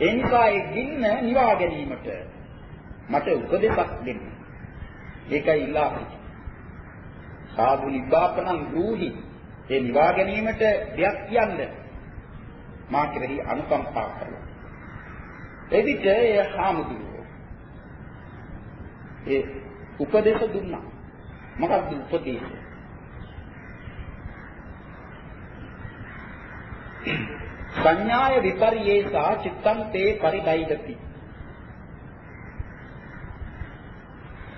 ඒ නිසා ඒ ගින්න නිවා ගැනීමට මට උපදෙසක් දෙන්න. ඒකයි ඉල්ලා සාදු නිබ්බාපනං රූහි ඒ නිවා ගැනීමට දෙයක් කියන්න මා කෙරෙහි අනුකම්පා කරනවා. එවිට ඒ හාමුදුරුවෝ ඒ උපදේශ දුන්නා. මොකක්ද උපදේශය? සංඥාය විපරියේසා චිත්තං තේ පරිදයිදති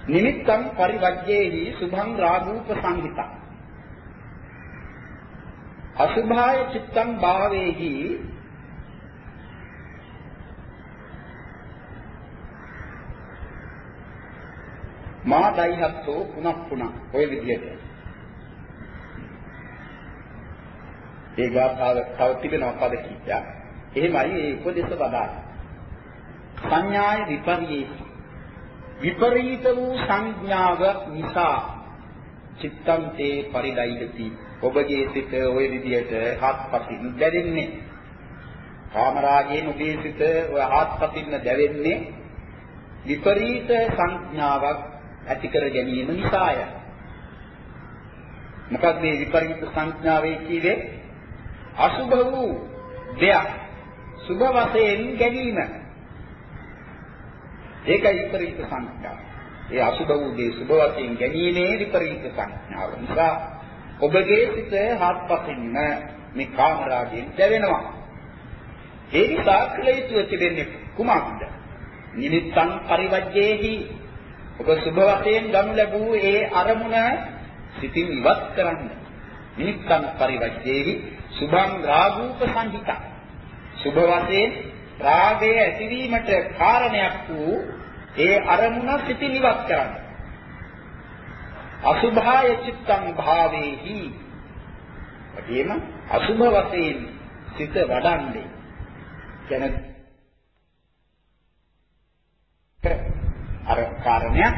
නිමිත්තං පරිවජ්ජේහි සුභං රාගූප සංහිතං අසුභාය චිත්තං භාවේහි මා දයිහත්ෝ පුනක් පුනක් ඔය විදිහට. ඒ ගාථාව තව තිබෙනවා පද කීපයක්. එහෙමයි ඒ උපදේශ වදාළ. සංඥාය විපරියේසි. විපරීත වූ සංඥාව නිසා චිත්තං තේ පරිදයිති. ඔබගේ සිත ওই විදිහට හත්පසින් දැවෙන්නේ. කාමරාගයෙන් ඔබේ සිත ඔය හත්පසින් දැවෙන්නේ විපරීත සංඥාවක් ඇති කර ගැනීම නිසාය. මොකද මේ විපරීත සංඥාවේ කීවේ අසුභ වූ දෙයක් සුභ වශයෙන් ගැනීම. ඒකයි විපරීත සංඥාව. ඒ අසුභ වූ දේ සුභ වශයෙන් ගැනීමේ විපරීත සංඥාව නිසා ඔබගේ සිත හත්පසින්ම මේ කාමරාගයෙන් දැවෙනවා. ඒ නිසා කළ යුතු තිබෙන්නේ කුමක්ද? නිමිත්තං පරිවජ්ජේහි ඔබ සුභ වශයෙන් ගනු ලැබූ ඒ අරමුණ සිතින් ඉවත් කරන්න. නිමිත්තං පරිවජ්ජේහි සුභං රාගූප සංහිත. සුභ වශයෙන් රාගය ඇතිවීමට කාරණයක් වූ ඒ අරමුණ සිතින් ඉවත් කරන්න. අසුභාය චිත්තං භාවේහි. එතෙම අසුභ වශයෙන් සිත වඩන්නේ. කියන්නේ අර කාරණයක්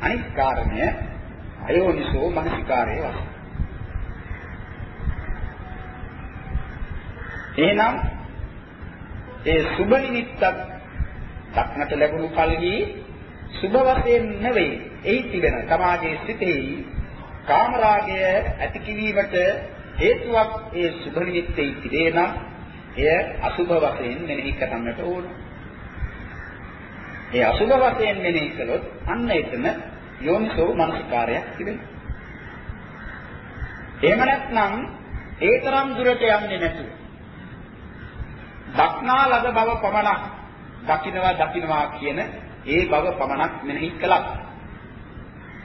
අනිත් කාරණය අයෝනිසෝ මනසිකාරයේ වශයෙන්. එහෙනම් ඒ සුබ නිමිත්තක් දක්නට ලැබුණු කල්හි සුබ වශයෙන් නෙවෙයි එහි තිබෙන සමාජයේ සිටෙහි කාමරාගය ඇති කිරීමට හේතුවක් ඒ සුබ නිමිත්තේ තිබේ නම් එය අසුබ වශයෙන් මෙනෙහි කරන්නට ඕන. ඒ අසුබ වශයෙන් මෙනෙහි කළොත් අන්න එතන යෝනිසෝ මනසිකාරයක් තිබෙනවා. එහෙම නැත්නම් ඒ තරම් දුරට යන්නේ නැතුව දක්නා ලද බව පමණක් දකින්නවා දකින්නවා කියන ඒ බව පමණක් මෙනෙහි කළා.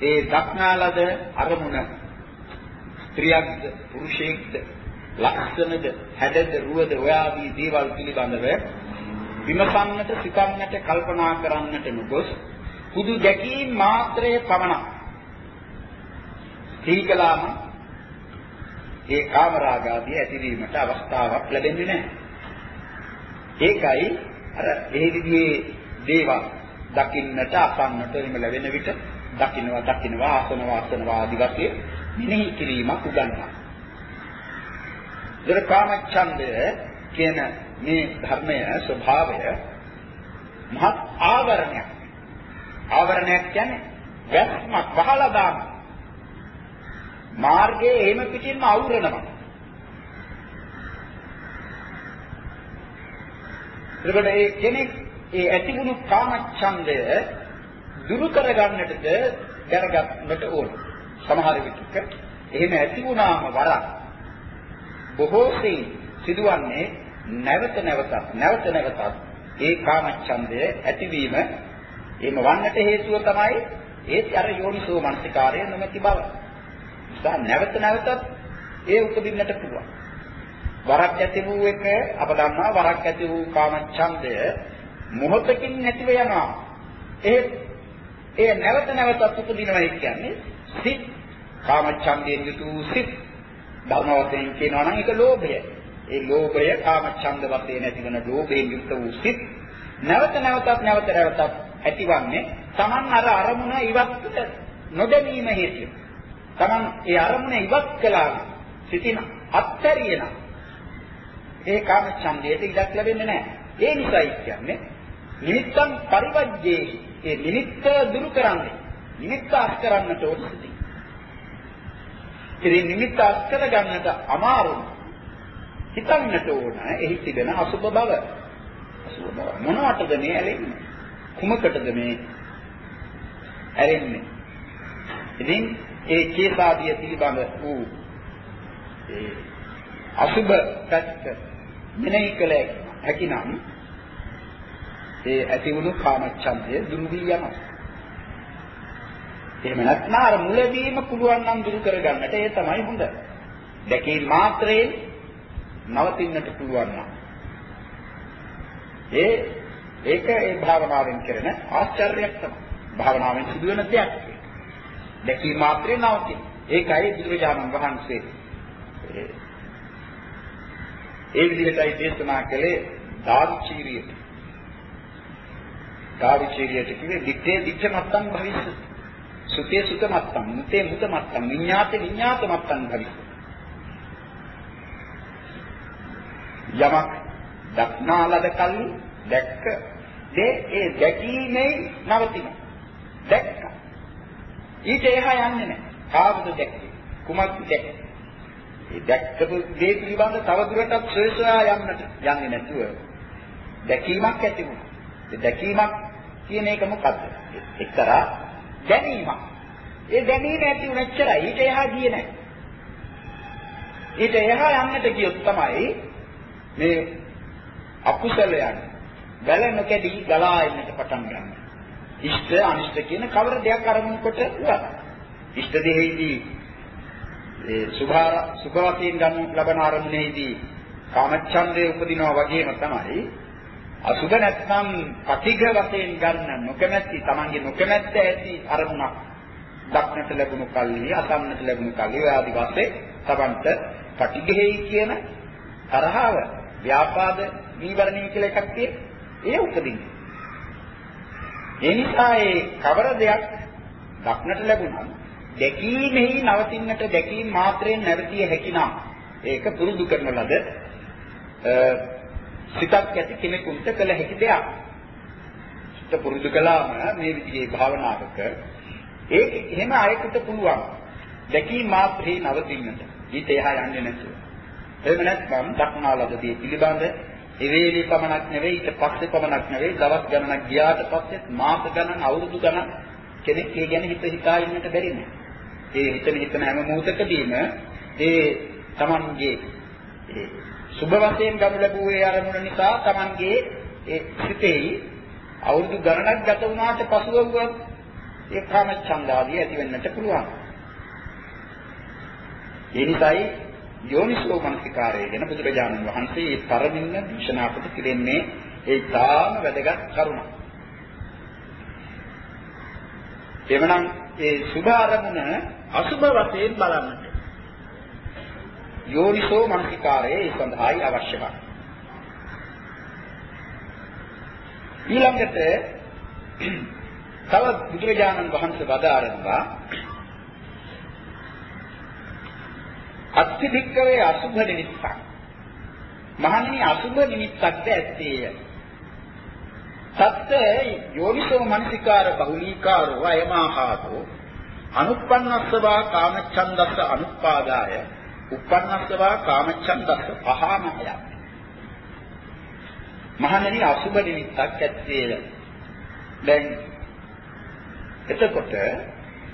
ඒ දක්නා ලද අරමුණ ස්ත්‍රියක්ද පුරුෂයෙක්ද ලක්ෂණද හැඩද රුවද ඔයාදී දේවල් පිළිබඳව විමසන්නට සිතන්නට කල්පනා කරන්නට නොගොස් පුදු දැකීම මාත්‍රයේ පමණක් තීකලාම ඒ කාමරාගාදී ඇතිවීමට අවස්ථාවක් ලැබෙන්නේ නැහැ. ඒකයි අර ඒ විදිහේ දේවල් දකින්නට අසන්නට එහෙම ලැබෙන විට දකින්නවා දකින්නවා ආසනවා ආසනවා ආදි වශයෙන් මෙනෙහි කිරීමක් උගන්වනවා. දර කාමච්ඡන්දය කියන මේ ධර්මය ස්වභාවය මහත් ආවරණයක්. ආවරණයක් කියන්නේ වැස්මක් වහලා දාන. මාර්ගයේ එහෙම පිටින්ම අවුරනවා. එතකොට ඒ කෙනෙක් ඒ ඇතිවුණු කාමච්ඡන්දය දුරු කරගන්නටද දැනගන්නට ඕන. සමහර විටක එහෙම ඇති වුණාම වරක් බොහෝ සෙයින් සිදුවන්නේ නැවත නැවතත් නැවත නැවතත් ඒ කාමච්ඡන්දය ඇතිවීම එහෙම වන්නට හේතුව තමයි ඒත් අර යෝනිසෝ මනසිකාරය නොමැති බව. නිසා නැවත නැවතත් ඒ උපදින්නට පුළුවන්. වරක් ඇති වූ එක අප දන්නවා වරක් ඇති වූ කාමච්ඡන්දය මොහොතකින් නැතිව යනවා. ඒ ඒ නැවත නැවතත් උපදිනවා කියන්නේ සිත් කාමච්ඡන්දයෙන් යුතු සිත් ධර්ම වශයෙන් කියනවා නම් ඒක ලෝභය. ඒ ලෝභය කාමච්ඡන්ද වශයෙන් ඇතිවන ලෝභයෙන් යුක්ත වූ සිත් නැවත නැවතත් නැවත නැවතත් ඇතිවන්නේ Taman අර අරමුණ ඉවත් නොදැනීම හේතුව. Taman ඒ අරමුණ ඉවත් කළා සිතින් අත්තරියන ඒ කාම ඡන්දයට ඉඩක් ලැබෙන්නේ නැහැ. ඒ නිසායි කියන්නේ නිමිත්තන් පරිවර්ජේ ඒ නිමිත්ත දුරු කරන්නේ. නිමිත්ත අස් කරන්නට ඕනේ. ඉතින් නිමිත්ත අස් කර ගන්නට අමාරුයි. හිතන්නට ඕන එහි තිබෙන අසුබ බව. අසුබ බව මොනවටද මේ ඇලෙන්නේ? කුමකටද මේ ඇලෙන්නේ? ඉතින් ඒ කේසාදිය පිළිබඳ වූ ඒ අසුබ පැත්ත මෙනෙහි කළ හැකිනම් ඒ ඇති වුණු කාමච්ඡන්දය දුරු වී යනවා. එහෙම නැත්නම් අර මුලදීම පුළුවන් නම් දුරු කරගන්නට ඒ තමයි හොඳ. දැකීම මාත්‍රයෙන් නවතින්නට පුළුවන් නම්. ඒ ඒක ඒ භාවනාවෙන් කරන ආශ්චර්යයක් තමයි. භාවනාවෙන් සිදුවෙන දෙයක් ඒක. දැකීම මාත්‍රේ නවතින. ඒකයි බුදුරජාණන් වහන්සේ ඒ විදිහටයි දේශනා කළේ දාවිචීරියට. දාවිචීරියට කිව්වේ දිත්තේ දිච්ච මත්තම් භවිෂ්‍ය. සුතේ සුත මත්තම්, මුතේ මුත මත්තම්, විඤ්ඤාතේ විඤ්ඤාත මත්තම් භවිෂ්‍ය. යමක් දක්නා ලද කල්හි දැක්ක දේ ඒ දැකීමේ නවතින. දැක්ක. ඊට එහා යන්නේ නැහැ. කාවද දැක්කේ? කුමක්ද දැක්කේ? ඒ දැක්කපු දේ පිළිබඳ තවදුරටත් ශ්‍රේෂ්ඨා යන්නට යන්නේ නැතුව දැකීමක් ඇති වුණා. ඒ දැකීමක් කියන එක මොකද්ද? එක්තරා දැනීමක්. ඒ දැනීම ඇති වුණච්චරයි ඊට එහා ගියේ නැහැ. ඊට එහා යන්නට ගියොත් තමයි මේ අකුසලයන් වැල නොකැඩී ගලා එන්නට පටන් ගන්නවා. ඉෂ්ට අනිෂ්ට කියන කවර දෙයක් අරමුණු කොට උවත්. ඉෂ්ට දෙෙහිදී ඒ සුභාර සුභ වශයෙන් ගන්න ලබන අරමුණේදී කාමච්ඡන්දේ උපදිනවා වගේම තමයි අසුභ නැත්නම් පටිඝ වශයෙන් ගන්න නොකමැති Tamange නොකමැත්ත ඇති අරමුණක් දක්නට ලැබුණු කල්හි අසන්නට ලැබුණු කල්හි ආදි වශයෙන් Tamanට පටිඝෙයි කියන තරහව ව්‍යාපාද නීවරණී කියලා එකක් තියෙන ඒ උපදින්නේ. ඒ නිසා ඒ කවර දෙයක් දක්නට ලැබුණා දැකීමෙහි නවතින්නට දැකීම මාත්‍රයෙන් නැවතිය හැකි නම් ඒක පුරුදු කරන ලද සිතක් ඇති කෙනෙකුට කළ හැකි දෙයක්. සිත පුරුදු කළාම මේ විදිහේ භාවනාවක ඒක එහෙම අයෙකුට පුළුවන්. දැකීම මාත්‍රේ නවතින්නට. ඊට එහා යන්නේ නැතුව. එහෙම නැත්නම් දක්නාලදදී පිළිබඳ එවේලි පමණක් නෙවෙයි ඊට පස්සේ පමණක් නෙවෙයි දවස් ගණනක් ගියාට පස්සේ මාස ගණන් අවුරුදු ගණන් කෙනෙක් ඒ ගැන හිත හිතා ඉන්නට බැරි නෑ. ඒ හිතන හිතන හැම මොහොතකදීම ඒ Tamanගේ ඒ සුභ වශයෙන් ගනු ලැබුව ඒ අරමුණ නිසා Tamanගේ ඒ සිතෙහි අවුරුදු ගණනක් ගත වුණාට පසුව වුවත් ඒ කාම ඡන්දාදී ඇති වෙන්නට පුළුවන්. ඒ නිසායි යෝනිසෝ මනසිකාරය ගැන බුදුරජාණන් වහන්සේ ඒ තරමින්ම දේශනා කොට පිළිෙන්නේ ඒ තාම වැදගත් කරුණක්. එවනම් ඒ සුභ අරමුණ අසුභ වශයෙන් බලන්නට. යෝනිසෝ මනසිකාරය ඒ සඳහායි අවශ්‍ය වන්නේ. ඊළඟට තව බුදුරජාණන් වහන්සේ වදාරනවා අත්‍යධික්කවේ අසුභ නිමිත්තක්. මහණෙනි අසුභ නිමිත්තක්ද ඇත්තේය. සත්‍ය යෝනිසෝ මනසිකාර බහුලීකාරෝ අයමාහාතෝ අනුප්පන්නස්සවා කාමච්ඡන්දස්ස අනුපාදාය. උප්පන්නස්සවා කාමච්ඡන්දස්ස පහමහය මහණෙනි අසුභ නිමිත්තක් ඇත්තේය දැන් එතකොට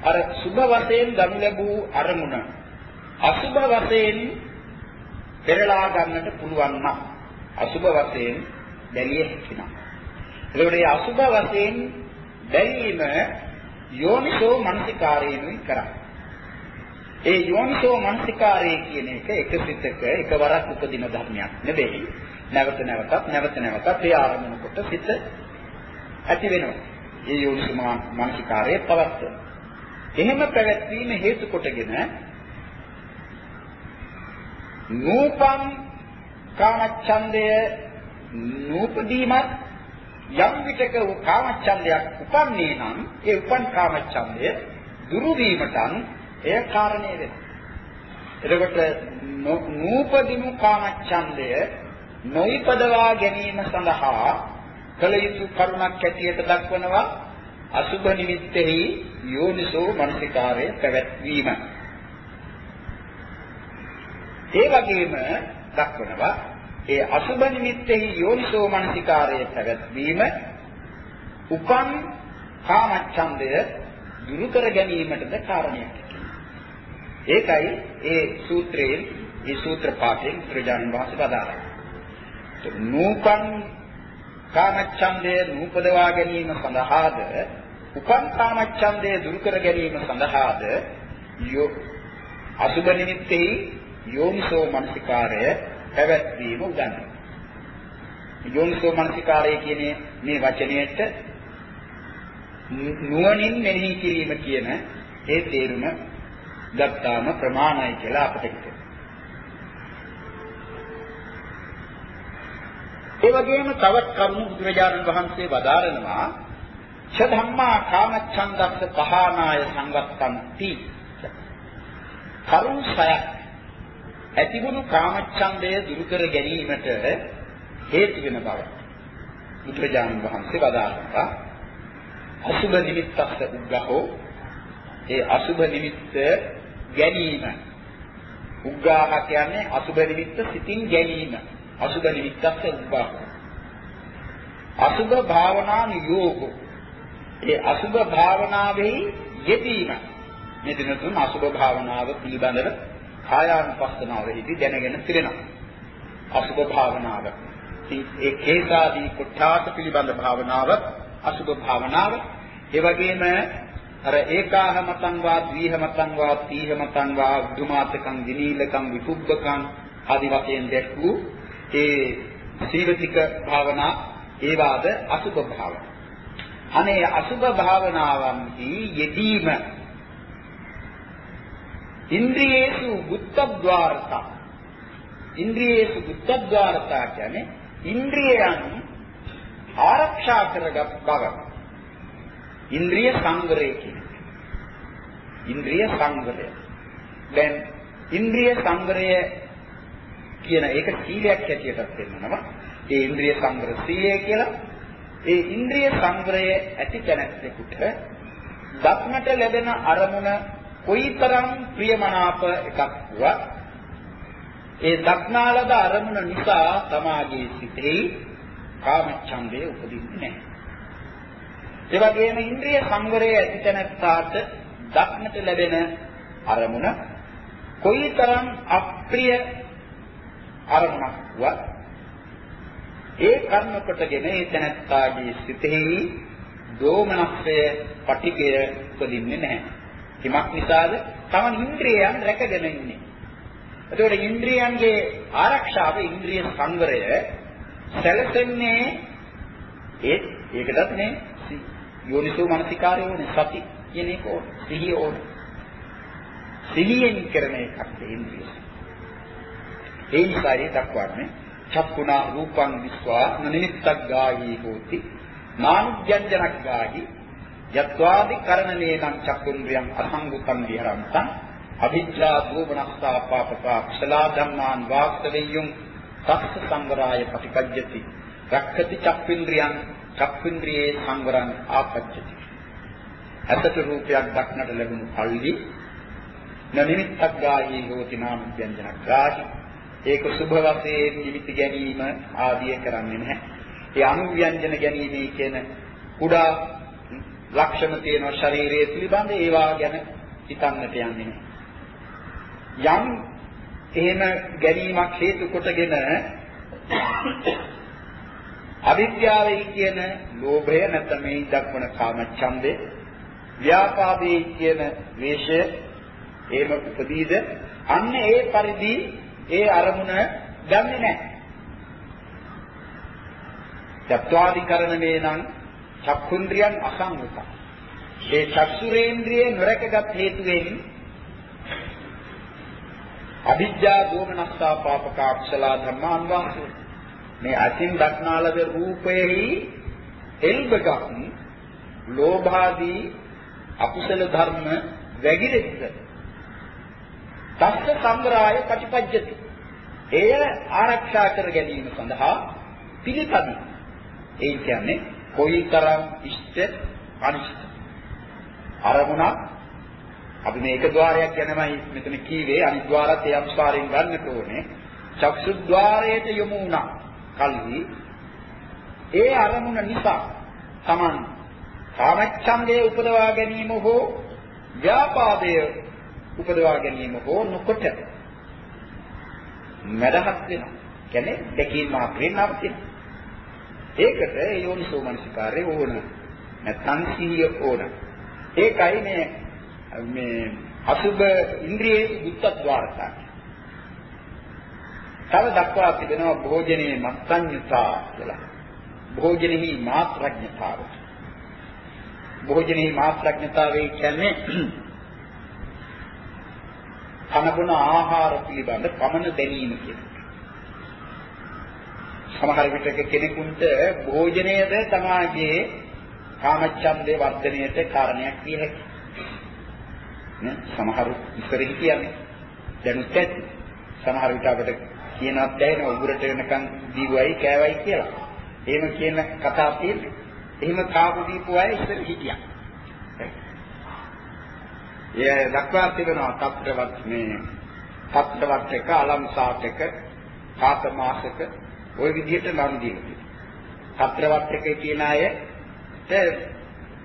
අර සුභ වශයෙන් ගනු ලැබූ අරමුණ අසුභ වශයෙන් පෙරලා ගන්නට පුළුවන් නම් අසුභ වශයෙන් බැලිය හැකි නම් එතකොට මේ අසුභ වශයෙන් බැලීම යෝනිසෝ මනසිකාරයෙන්ුයි කරන්නේ. ඒ යෝනිසෝ මනසිකාරය කියන එක එක සිතක එකවරක් උපදින ධර්මයක් නෙවෙයි. නැවත නැවතත් නැවත නැවතත් ඒ ආරම්භන කොට සිත ඇති වෙනවා. ඒ යෝනිසෝ මනසිකාරයේ පවත්වන. එහෙම පැවැත්වීම හේතු කොටගෙන නූපං කාමච්ඡන්දය නූපදීමත් යම් විටක කාමච්ඡන්දයක් උපන්නේ නම් ඒ උපන් කාමච්ඡන්දය දුරු වීමටත් එය කාරණේ වෙනවා. එතකොට නූපදිනු කාමච්ඡන්දය නොයිපදවා ගැනීම සඳහා කල යුතු කරුණක් ඇටියට දක්වනවා අසුභ නිමිත්තෙහි යෝනිසෝ මනසිකාරය පැවැත්වීම. ඒ වගේම දක්වනවා ඒ අසුභ නිමිත්තෙහි යෝනිසෝ මනසිකාරය පැවැත්වීම උපන් කාමච්ඡන්දය දුරු කර ගැනීමටද කාරණයක්. ඒකයි ඒ සූත්‍රයේ මේ සූත්‍ර පාඨයෙන් ප්‍රජාන් වහන්සේ බදාරා. නූපන් කාමච්ඡන්දය නූපදවා ගැනීම සඳහාද උපන් කාමච්ඡන්දය දුරු කර ගැනීම සඳහාද යෝ අසුභ නිමිත්තෙහි යෝනිසෝ මනසිකාරය පැවැත්වීම උගන්වනවා. යෝනිසෝ මනසිකාරය කියන්නේ මේ වචනයට නුවණින් මෙනෙහි කිරීම කියන ඒ තේරුම ගත්තාම ප්‍රමාණයි කියලා අපිට හිතෙනවා. ඒ වගේම තවත් කරුණු බුදුරජාණන් වහන්සේ වදාරනවා ච ධම්මා කාමච්ඡන්දස්ස පහනාය සංවත්තන්ති කරුණ සයක් ඇතිවුණු කාමච්ඡන්දය දුරු කර ගැනීමට හේතු වෙන බව බුදුරජාණන් වහන්සේ වදාළා. අසුබ නිමිත්තස්ස උග්ගහෝ. ඒ අසුබ නිමිත්ත ගැනීම. උග්ගාහ කියන්නේ අසුබ නිමිත්ත සිතින් ගැනීම. අසුබ නිමිත්තස්ස උග්ගාහ. අසුබ භාවනා නියෝගෝ ඒ අසුබ භාවනාවෙහි යෙදීම. මෙතන තුන අසුබ භාවනාව පිළිබඳව කායානුපස්සනාවෙහිදී දැනගෙන තිරෙනවා. අසුබ භාවනාව. ඒ කේසාදී කුඨාස පිළිබඳ භාවනාව අසුබ භාවනාව. ඒ වගේම අර ඒකාහමතං වා ද්විහමතං වා තීහමතං වා උද්ධමාතකං විනීලකං විකුබ්බකං ආදි වශයෙන් දැක්වූ ඒ සීලතික භාවනා ඒවාද අසුබ භාවනා. අනේ අසුබ භාවනාවන්හි යෙදීම ඉන්ද්‍රියේසු බුද්ධද්වාරතා ඉන්ද්‍රියේසු බුද්ධද්වාරතා කියන්නේ ඉන්ද්‍රියයන් ආරක්ෂා කරගත් බව. ඉන්ද්‍රිය සංවරය කියන්නේ. ඉන්ද්‍රිය සංවරය. දැන් ඉන්ද්‍රිය සංවරය කියන ඒක සීලයක් හැටියටත් පෙන්වනවා. ඒ ඉන්ද්‍රිය සංවර සීලය කියලා. ඒ ඉන්ද්‍රිය සංවරය ඇති තැනැත්තෙකුට දක්නට ලැබෙන අරමුණ කොයිතරම් ප්‍රියමනාප එකක් වුවත් ඒ දක්නාලද අරමුණ නිසා තමාගේ සිතෙහි කාමච්ඡන්දය උපදින්නේ නැහැ. ඒ වගේම ඉන්ද්‍රිය සංවරයේ ඇතිතැනත්තාට දක්නට ලැබෙන අරමුණ කොයිතරම් අප්‍රිය අරමුණක් වත් ඒ කර්ම කොටගෙන ඒ තැනත්තාගේ සිතෙහි දෝමනස්ය පටිගය උපදින්නේ නැහැ. කිමක් නිසාද? තමන් ඉන්ද්‍රියයන් රැකගෙන ඉන්නේ. එතකොට ඉන්ද්‍රියන්ගේ ආරක්ෂාව ඉන්ද්‍රිය සංවරය සැලසෙන්නේ ඒ ඒකටත් මේ යෝනිසෝ මනසිකාරය ඕනේ සති කියන එක ඕනේ සිහිය ඕනේ සිහියෙන් කරන එකක් ඉන්ද්‍රිය ඒ නිසා ඒ දක්වන්නේ චක්කුණා රූපං විස්වා නිමිත්තක් ගාහි හෝති නානුජ්ජනක් ගාහි යත්වාදි කරණනේනම් චක්කුන්ද්‍රියං අසංගුතං විහරන්තං අවිජ්ජා දෝමනස්සා පාපකා කුසලා ධම්මාන් වාක්තවෙය්‍යුම් තස්ස සංවරාය පටිපජ්ජති. රක්ඛති චක්ඛින්ද්‍රියං චක්ඛින්ද්‍රියේ සංවරං ආපජ්ජති අසත රූපයක් දක්නට ලැබුණු කල්හි නිමිත්තක් ගාහි හෝති නාම ව්‍යංජනක් ගාහි ඒක සුභ වශයෙන් නිමිති ගැනීම ආදිය කරන්නේ නැහැ. ඒ අනුව්‍යංජන ගැනීමේ කියන කුඩා ලක්ෂණ තියෙන ශරීරයේ පිළිබඳ ඒවා ගැන හිතන්නට යන්නේ නැහැ යම් එහෙම ගැනීමක් හේතු කොටගෙන අවිද්‍යාවයි කියන ලෝභය නැත්නම් මේ දක්වන කාමච්ඡන්දේ ව්‍යාපාදේ කියන ද්වේෂය එහෙම උපදීද අන්න ඒ පරිදි ඒ අරමුණ ගන්නෙ නැහැ. චත්වාදිකරණේ නම් චක්කුන්ද්‍රියන් අසංගත. ඒ චක්සුරේන්ද්‍රියේ නොරකගත් හේතුවෙන් අවිජ්ජා දෝමනස්සා පාපක අක්ෂල ධර්මාන් වාසය මේ අතින් දක්නාලද රූපයෙහි එල්බගත් ලෝභාදී අකුසල ධර්ම වැగిරෙද්ද තස්ස සංග්‍රහය ප්‍රතිපජ්ජති එය ආරක්ෂා කර ගැනීම සඳහා පිළිපදි ඒ කියන්නේ කොයිතරම් ඉෂ්ට අනිෂ්ට. අරමුණක් අපි මේ එක ద్వාරයක් ගැනමයි මෙතන කීවේ. අනිත් ద్వාරත් ඒ අනුසාරයෙන් ගන්නට ඕනේ. චක්සු ద్వාරයට යොමු වුණා. කල්හි ඒ අරමුණ නිසා Taman කාමච්ඡන්දේ උපදවා ගැනීම හෝ ව්‍යාපාදය උපදවා ගැනීම හෝ නොකොට මැඩහත් වෙනවා. කියන්නේ දෙකීම අපේ නවතිනවා ඒකට යෝනිසෝ මනසිකාරය ඕන. නැත්නම් සිහිය ඕන. ඒකයි මේ මේ අසුබ ඉන්ද්‍රියේ බුද්ධද්වාරතා. තව දක්වා තිබෙනවා භෝජනයේ මත්සඤ්ඤතා කියලා. භෝජනෙහි මාත්‍රඥතාව. භෝජනෙහි මාත්‍රඥතාවය කියන්නේ කනබුන ආහාර පිළිබඳ පමණ දැනීම කියන්නේ. සමහර විටක කෙනෙකුට භෝජනයද තමාගේ කාමච්ඡන්දේ වර්ධනයට කාරණයක් විය හැකියි. නේ සමහරු ඉස්සර හිටියන්නේ දැනුත් ඇති. සමහර විට අපිට කියනවත් ඇහෙන උගුරට වෙනකන් දීවයි කෑවයි කියලා. එහෙම කියන කතා තියෙන්නේ. එහෙම කාපු දීපු අය ඉස්සර හිටියා. ඒ දක්වා තිබෙනවා තත්ත්වවත් මේ තත්ත්වවත් එක අලම්සාත් එක කාත මාසක ওই විදිහට නම් දීලා. තත්ත්වවත් එක කියන අයට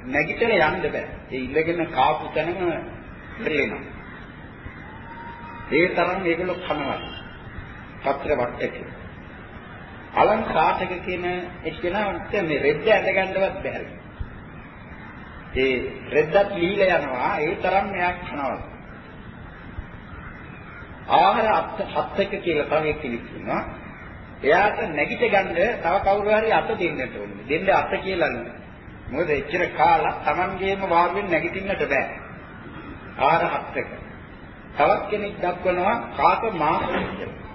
නැගිටලා යන්න බෑ. ඒ ඉල්ලගෙන කාපු තැනම දෙලෙනවා. ඒ තරම් මේගොල්ලෝ කනවා. තත්ත්වවත් එක. අලංකාටක කියන එක්කෙනාට මේ රෙද්ද ඇඳ ගන්නවත් බැහැ. ඒ රෙද්දත් ලීලා යනවා ඒ තරම් මෙයක් කනවා. ආහාර අත්ක කියලා තව එක්කෙනෙක් ඉන්නවා. එයාට නැගිට ගන්න තව කවුරු හරි අත දෙන්නට ඕනේ. දෙන්න අත කියලා නෙවෙයි. මොකද එච්චර කාලා Tamanගේම වාගෙන් නැගිටින්නට බෑ. ආහාර අත්ක. තවත් කෙනෙක් දක්වනවා කාක මාසය කියලා.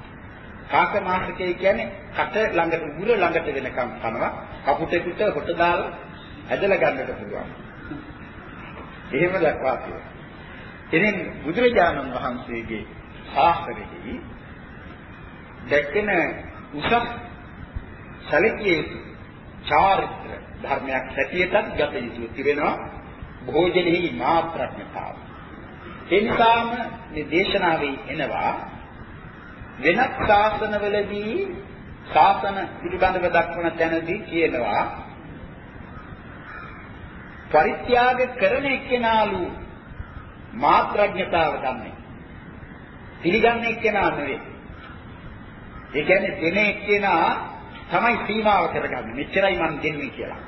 කාක මාසකේ කියන්නේ කට ළඟට උගුර ළඟට වෙනකම් කනවා. කපුටෙකුට හොට දාලා ඇදලා ගන්නට පුළුවන්. එහෙම දක්වා තියෙනවා. ඉතින් බුදුරජාණන් වහන්සේගේ ශාස්ත්‍රයේදී දැක්කෙන උසස් සැලකිය චාරිත්‍ර ධර්මයක් හැටියටත් ගත යුතු තිබෙනවා භෝජනෙහි මාත්‍රඥතාව. ඒ නිසාම මේ දේශනාවේ එනවා වෙනත් ශාසනවලදී ශාසන පිළිබඳව දක්වන තැනදී කියනවා පරිත්‍යාග කරන එක්කෙනාලු මාත්‍රඥතාව ගන්නේ. පිළිගන්න එක්කෙනා නෙවෙයි. ඒ කියන්නේ දෙන එක්කෙනා තමයි සීමාව කරගන්නේ. මෙච්චරයි මම දෙන්නේ කියලා.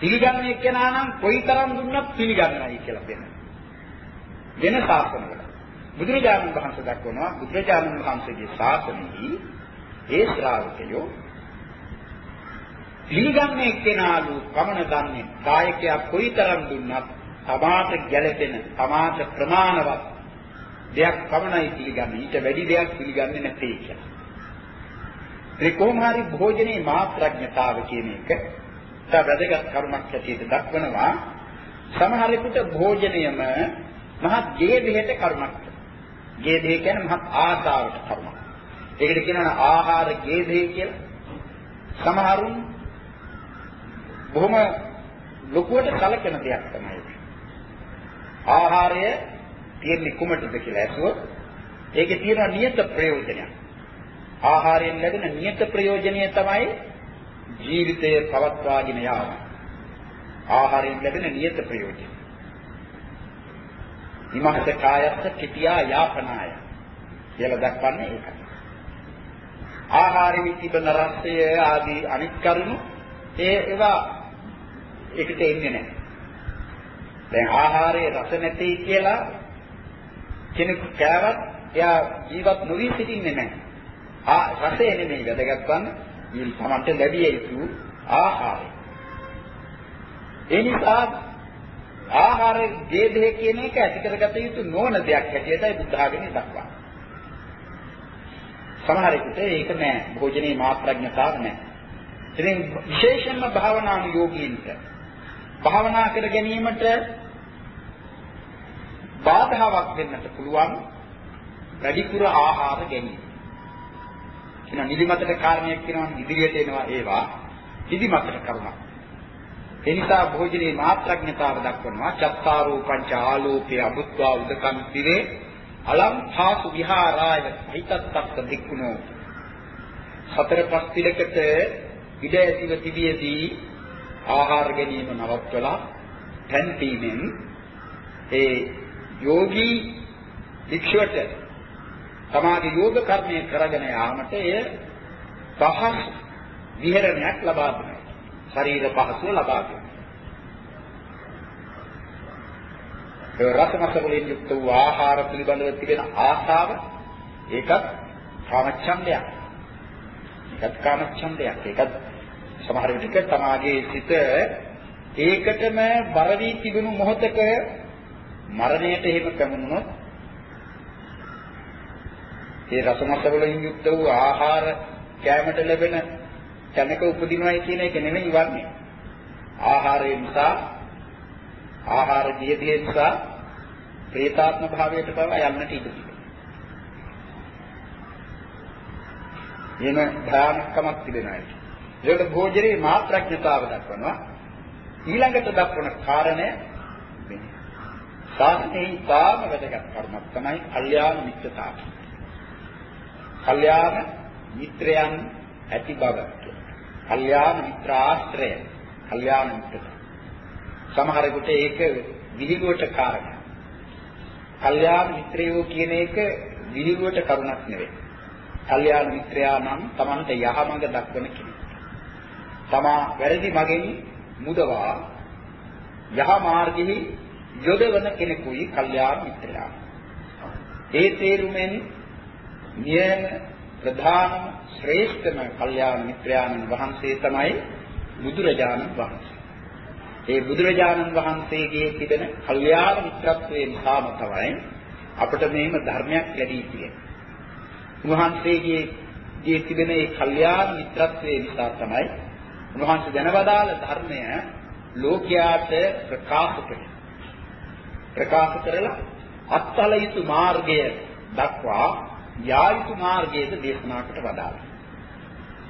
පිළිගන්න එක්කෙනා නම් කොයිතරම් දුන්නත් පිළිගන්නයි කියලා දෙනවා. වෙන ශාසනවල. බුදුරජාණන් වහන්සේ දක්වනවා බුදුරජාණන් වහන්සේගේ ශාසනයෙහි ඒ ශ්‍රාවකයෝ පිළිගන්නේ එක්කෙනාලු පමණ දන්නේ කායකයා කොයිතරම් දුන්නත් තමාට ගැළපෙන තමාට ප්‍රමාණවත් දෙයක් පමණයි පිළිගන්නේ ඊට වැඩි දෙයක් පිළිගන්නේ නැtei කියලා. ඒ කොහොම හරි භෝජනේ මාත්‍රඥතාව කියන එක තව වැදගත් කරුණක් හැටියට දක්වනවා සමහරෙකුට භෝජනයම මහත් ගේදෙහෙට කරුණක්. ගේදෙහ කියන්නේ මහත් ආසාවට කරුණක්. ඒකට කියනවා ආහාර ගේදෙහ කියලා. සමහරුන් බොහොම ලොකුවට කලකන දෙයක් තමයි. ආහාරය තියෙන්නේ කුමටද කියලා ඇසුවොත් ඒකේ තියෙන නියත ප්‍රයෝජනයක්. ආහාරයෙන් ලැබෙන නියත ප්‍රයෝජනය තමයි ජීවිතය පවත්වාගෙන යාම. ආහාරයෙන් ලැබෙන නියත ප්‍රයෝජනය. විමහත කායස්ස කිතියා යාපනාය කියලා දක්වන්නේ ඒකයි. ආහාරෙහි තිබෙන රසය ආදී අනිත් කරුණු ඒ ඒවා ඒකට එන්නේ නැහැ. දැන් ආහාරයේ රස නැtei කියලා කෙනෙකු කෑවත් එයා ජීවත් නොවි සිටින්නේ නැහැ. ආ රසය නෙමෙයි වැදගත් වන්නේ ඊ තමන්ට ලැබිය යුතු ආහාරය. ඒ නිසා ආහාරයේ දේදේ කියන එක ඇති කරගත යුතු නොවන දෙයක් හැටියටයි බුද්ධ ආගමේ දක්වන්නේ. සමහරෙකුට ඒක නෑ භෝජනයේ මාත්‍රඥතාව නෑ. ඉතින් විශේෂයෙන්ම භාවනානුයෝගීන්ට භාවනා කර ගැනීමට බාධාවක් වෙන්නට පුළුවන් වැඩිපුර ආහාර ගැනීම. කියන නිදිමතට කාරණයක් කියනවා ඉදිරියට එනවා ඒවා නිදිමතට කරුණක්. ඒ නිසා භෝජනයේ මාත්‍රඥතාව දක්වනවා චත්තාරෝ පංච ආලෝකේ අබුද්ධා උදකම් පිරේ අලම් භාසු විහාරාය හිතත්තක් දික්කුණෝ සතර පස් පිළකට ඉඩ ඇතිව තිබියදී ආහාර ගැනීම නවත්වලා තැන් පීමෙන් ඒ යෝගී වික්ෂුවට තමාගේ යෝග කර්මය කරගෙන යාමට එය පහස් විහෙරණයක් ලබා දෙනවා. ශරීර පහසුව ලබා දෙනවා. ඒ රසමස වලින් යුක්ත වූ ආහාර පිළිබඳව තිබෙන ආශාව ඒකත් කාමච්ඡන්දයක්. ඒකත් කාමච්ඡන්දයක්. ඒකත් සමහර විටක තමාගේ සිත ඒකටම බර වී තිබුණු මොහොතක මරණයට එහෙම කමුණොත් ඒ රසමස වලින් යුක්ත වූ ආහාර කැමට ලැබෙන තැනක උපදිනවයි කියන එක නෙමෙයි වන්නේ. ආහාරය නිසා ආහාර දියදිය නිසා ප්‍රේතාත්ම භාවයට බව යන්නට ඉඩ තිබෙනවා. එන භයානකමක් තිබෙනවා. ඒකට භෝජනේ මාත්‍රඥතාව දක්වනවා. ඊළඟට දක්වන කාරණය වෙන්නේ. සාස්ත්‍රයේ තාම වැදගත් කරුණක් තමයි කල්යාණ මිත්‍රතාව. කල්යාණ මිත්‍රයන් ඇති බව. කල්යාණ මිත්‍ර ආශ්‍රය. කල්යාණ මිත්‍රතාව. සමහරෙකුට ඒක විහිළුවට කාරණා. කල්යාණ මිත්‍රයෝ කියන එක විහිළුවට කරුණක් නෙවෙයි. කල්යාණ මිත්‍රයා නම් Tamante යහමඟ දක්වන කෙනෙක්. තමා වැරදි මගෙන් මුදවා යහ මාර්ගෙහි යොදවන කෙනෙකුයි කල්යාණ මිත්‍රයා. ඒ තේරුමෙන් නියම ප්‍රධාන ශ්‍රේෂ්ඨම කල්යාණ මිත්‍රයාණන් වහන්සේ තමයි බුදුරජාණන් වහන්සේ. ඒ බුදුරජාණන් වහන්සේගේ තිබෙන කල්යාණ මිත්‍රත්වයේ නිසාම තමයි අපිට මේම ධර්මයක් ලැබී තියෙන්නේ. උන්වහන්සේගේ ගේ තිබෙන ඒ කල්යාණ මිත්‍රත්වයේ නිසා තමයි උන්වහන්සේ දැනවදාළ ධර්මය ලෝකයාට ප්‍රකාශ කළේ. ප්‍රකාශ කරලා අත්හල යුතු මාර්ගය දක්වා යා යුතු මාර්ගයද දේශනා කොට වදාළා.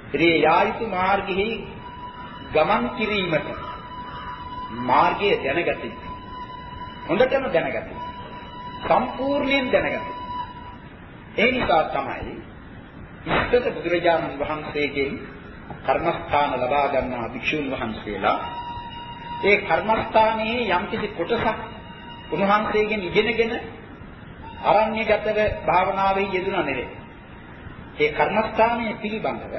ඉතින් යා යුතු මාර්ගෙහි ගමන් කිරීමට මාර්ගය දැනගත යුතුයි. හොඳටම දැනගත යුතුයි. සම්පූර්ණයෙන් දැනගත යුතුයි. ඒ නිසා තමයි ඉස්සත බුදුරජාණන් වහන්සේගෙන් කර්මස්ථාන ලබා ගන්නා භික්ෂුන් වහන්සේලා ඒ කර්මස්ථානයේ යම්කිසි කොටසක් උන්වහන්සේගෙන් ඉගෙනගෙන අරණ්‍යගතව භාවනාවේ යෙදුණා නෙවේ. ඒ කර්මස්ථානයේ පිළිබඳව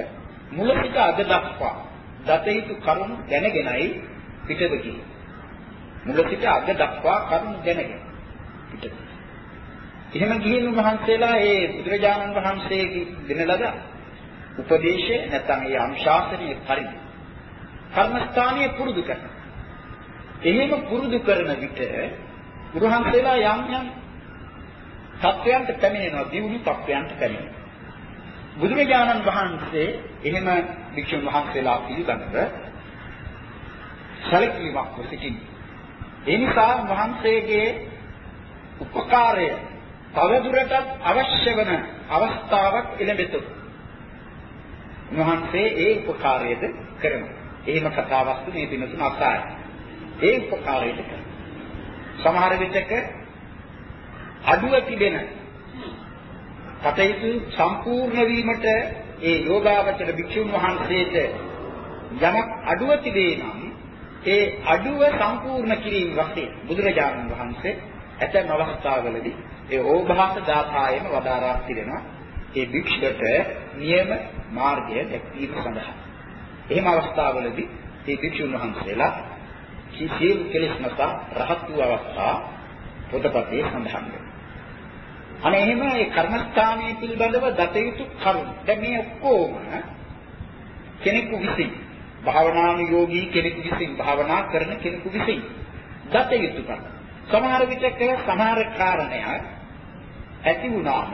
මුල සිට අද දක්වා දත යුතු කරුණු දැනගෙනයි පිටද ගියේ. මුල සිට අග දක්වා කරුණු දැනගෙන පිටද. එහෙම ගිහින් උන්වහන්සේලා ඒ බුදුරජාණන් වහන්සේගේ දෙන ලද උපදේශය නැත්නම් ඒ අනුශාසනීය පරිදි කර්මස්ථානීය පුරුදු කරනවා. එහෙම පුරුදු කරන විට උන්වහන්සේලා යම් යම් තත්වයන්ට පැමිණෙනවා, දියුණු තත්වයන්ට පැමිණෙනවා. බුදුරජාණන් වහන්සේ එහෙම වික්ෂුන් වහන්සේලා පිළිබඳව සැලකිලිමත් සිටින්. ඒ නිසා වහන්සේගේ උපකාරය තවදුරටත් අවශ්‍ය වන අවස්ථාවක් එළඹෙතු. වහන්සේ ඒ උපකාරයද කරනවා. එහෙම කතාවක් මේ දිනතුන අසාරයි. ඒ උපකාරයද කරනවා. සමහර විටක අඩුව තිබෙන කටයුතු සම්පූර්ණ වීමට ඒ යෝගාවචර භික්ෂුන් වහන්සේට යමක් අඩුව තිබේ නම් ඒ අඩුව සම්පූර්ණ කිරීම වශයෙන් බුදුරජාණන් වහන්සේ ඇතැම් අවස්ථාවලදී ඒ ඕභාස දාතායම වදාරා තිරෙනවා ඒ භික්ෂුවට නියම මාර්ගය දැක්වීම සඳහා. එහෙම අවස්ථාවලදී ඒ භික්ෂුන් වහන්සේලා කිසියම් කෙලෙස් නැත රහත් වූ අවස්ථා පොතපතේ සඳහන් වෙනවා. අනේ එහෙම ඒ කර්මස්ථානයේ පිළිබඳව දත යුතු කරුණු. දැන් මේ ඔක්කොම කෙනෙකු විසින් භාවනානුයෝගී කෙනෙකු විසින් භාවනා කරන කෙනෙකු විසින් දත යුතු කම. සමහර විටක සමහර කාරණයක් ඇති වුණාම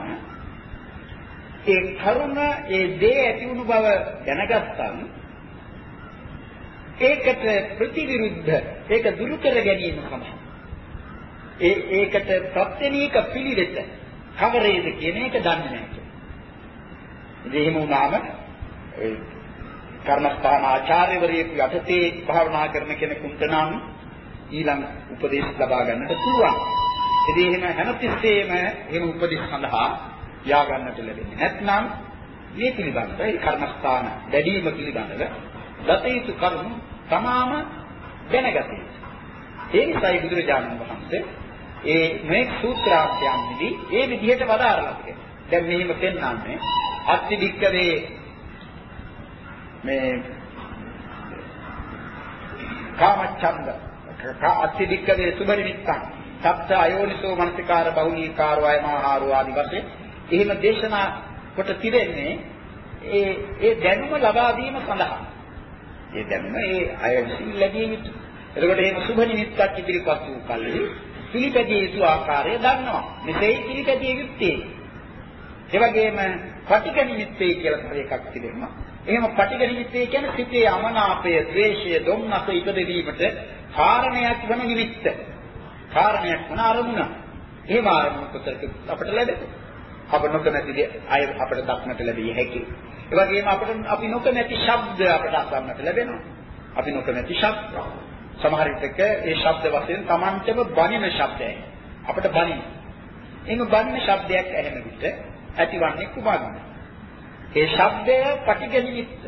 ඒ කරුණ ඒ දේ ඇති වුණු බව දැනගත්තම ඒකට ප්‍රතිවිරුද්ධ ඒක දුරු කර ගැනීම සඳහා ඒ ඒකට ප්‍රත්‍යනීක පිළිවෙත කවරේද කියන එක දන්නේ නැහැ. ඉතින් එහෙම වුණාම කර්මස්ථාන ආචාර්යවරයෙකු යටතේ භාවනා කරන කෙනෙකුට නම් ඊළඟ උපදේශ ලබා ගන්නට පුළුවන්. ඉතින් එහෙම හැමතිස්සෙම එහෙම උපදේශ සඳහා යා ගන්නට ලැබෙන්නේ නැත්නම් මේ පිළිබඳව ඒ කර්මස්ථාන දැඩීම පිළිබඳව දතේතු කරුණු තමාම දැනගත යුතුයි. ඒ නිසායි බුදුරජාණන් වහන්සේ ඒ මේ සූත්‍රාර්ථයන්දී ඒ විදිහට වදාරලා තියෙනවා. දැන් මෙහිම පෙන්වන්නේ අත්ති වික්කවේ මේ කාමච්ඡන්ද අත්තිදික්කවේ සුබනිමිත්තං සත්‍ය අයෝනිසෝ මනසිකාර බහුලීකාරෝ අයමාහාරෝ ආදි වශයෙන් එහෙම දේශනා කොට තිබෙන්නේ ඒ ඒ දැනුම ලබා දීම සඳහා ඒ දැනුම ඒ අය විසින් ලැබිය යුතුයි එතකොට එහෙම සුබ නිමිත්තක් ඉදිරිපත් වූ කල්හි පිළිපැදිය යුතු ආකාරය දන්නවා මෙසේ පිළිපැදිය යුත්තේ ඒ වගේම පටිඝ නිමිත්තේ කියලා තව එකක් තිබෙනවා. එහෙම පටිඝ නිමිත්තේ කියන්නේ සිතේ අමනාපය, ද්වේෂය, දුම්නස ඉපදවීමට කාරණයක් වන නිමිත්ත. කාරණයක් වන අරමුණ. එහෙම අරමුණ කොතරක අපට ලැබෙන්නේ. අප නොකමැති අය අපට දක්නට ලැබිය හැකියි. ඒ වගේම අපට අපි නොකමැති ශබ්ද අපට අසන්නට ලැබෙනවා. අපි නොකමැති ශබ්ද. සමහර විටක ඒ ශබ්ද වශයෙන් Tamanටම බනින ශබ්දයයි. අපට බනින. එහෙම බනින ශබ්දයක් ඇහෙන විට ඇතිවන්නේ කුමක්ද? ඒ ශබ්දය පටිඝ නිමිත්ත.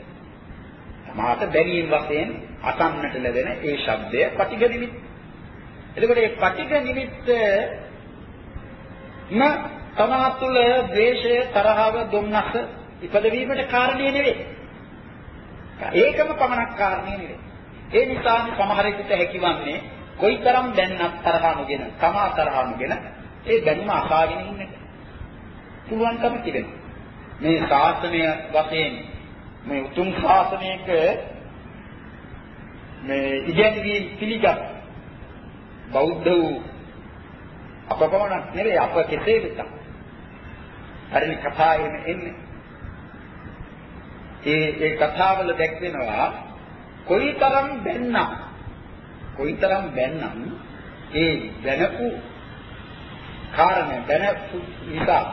මාත බැනීම වශයෙන් අසන්නට ලැබෙන ඒ ශබ්දය පටිඝ නිමිත්ත. එතකොට මේ පටිඝ නිමිත්ත න තමා තුළ ද්වේෂය තරහව දුම්නස ඉපදවීමට කාරණේ නෙවෙයි. ඒකම පමණක් කාරණේ නෙවෙයි. ඒ නිසා සමහරෙකුට හැකිවන්නේ කොයිතරම් දැන්නක් තරහනුගෙන, තමා තරහනුගෙන ඒ දැනුම අසාගෙන ඉන්නට පුළුවන්කම තිබෙනවා. මේ ශාසනය වශයෙන් මේ උතුම් ශාසනයක මේ ඉගැන්වීම් පිළිගත් බෞද්ධ වූ අපපමණක් නෙවෙයි අප කෙසේ වෙතත් හරිනේ කතාවෙම එන්නේ ඒ ඒ කතාවල දැක්වෙනවා කොයිතරම් බැන්නම් කොයිතරම් බැන්නම් ඒ දැනපු කාරණය දැනපු නිසා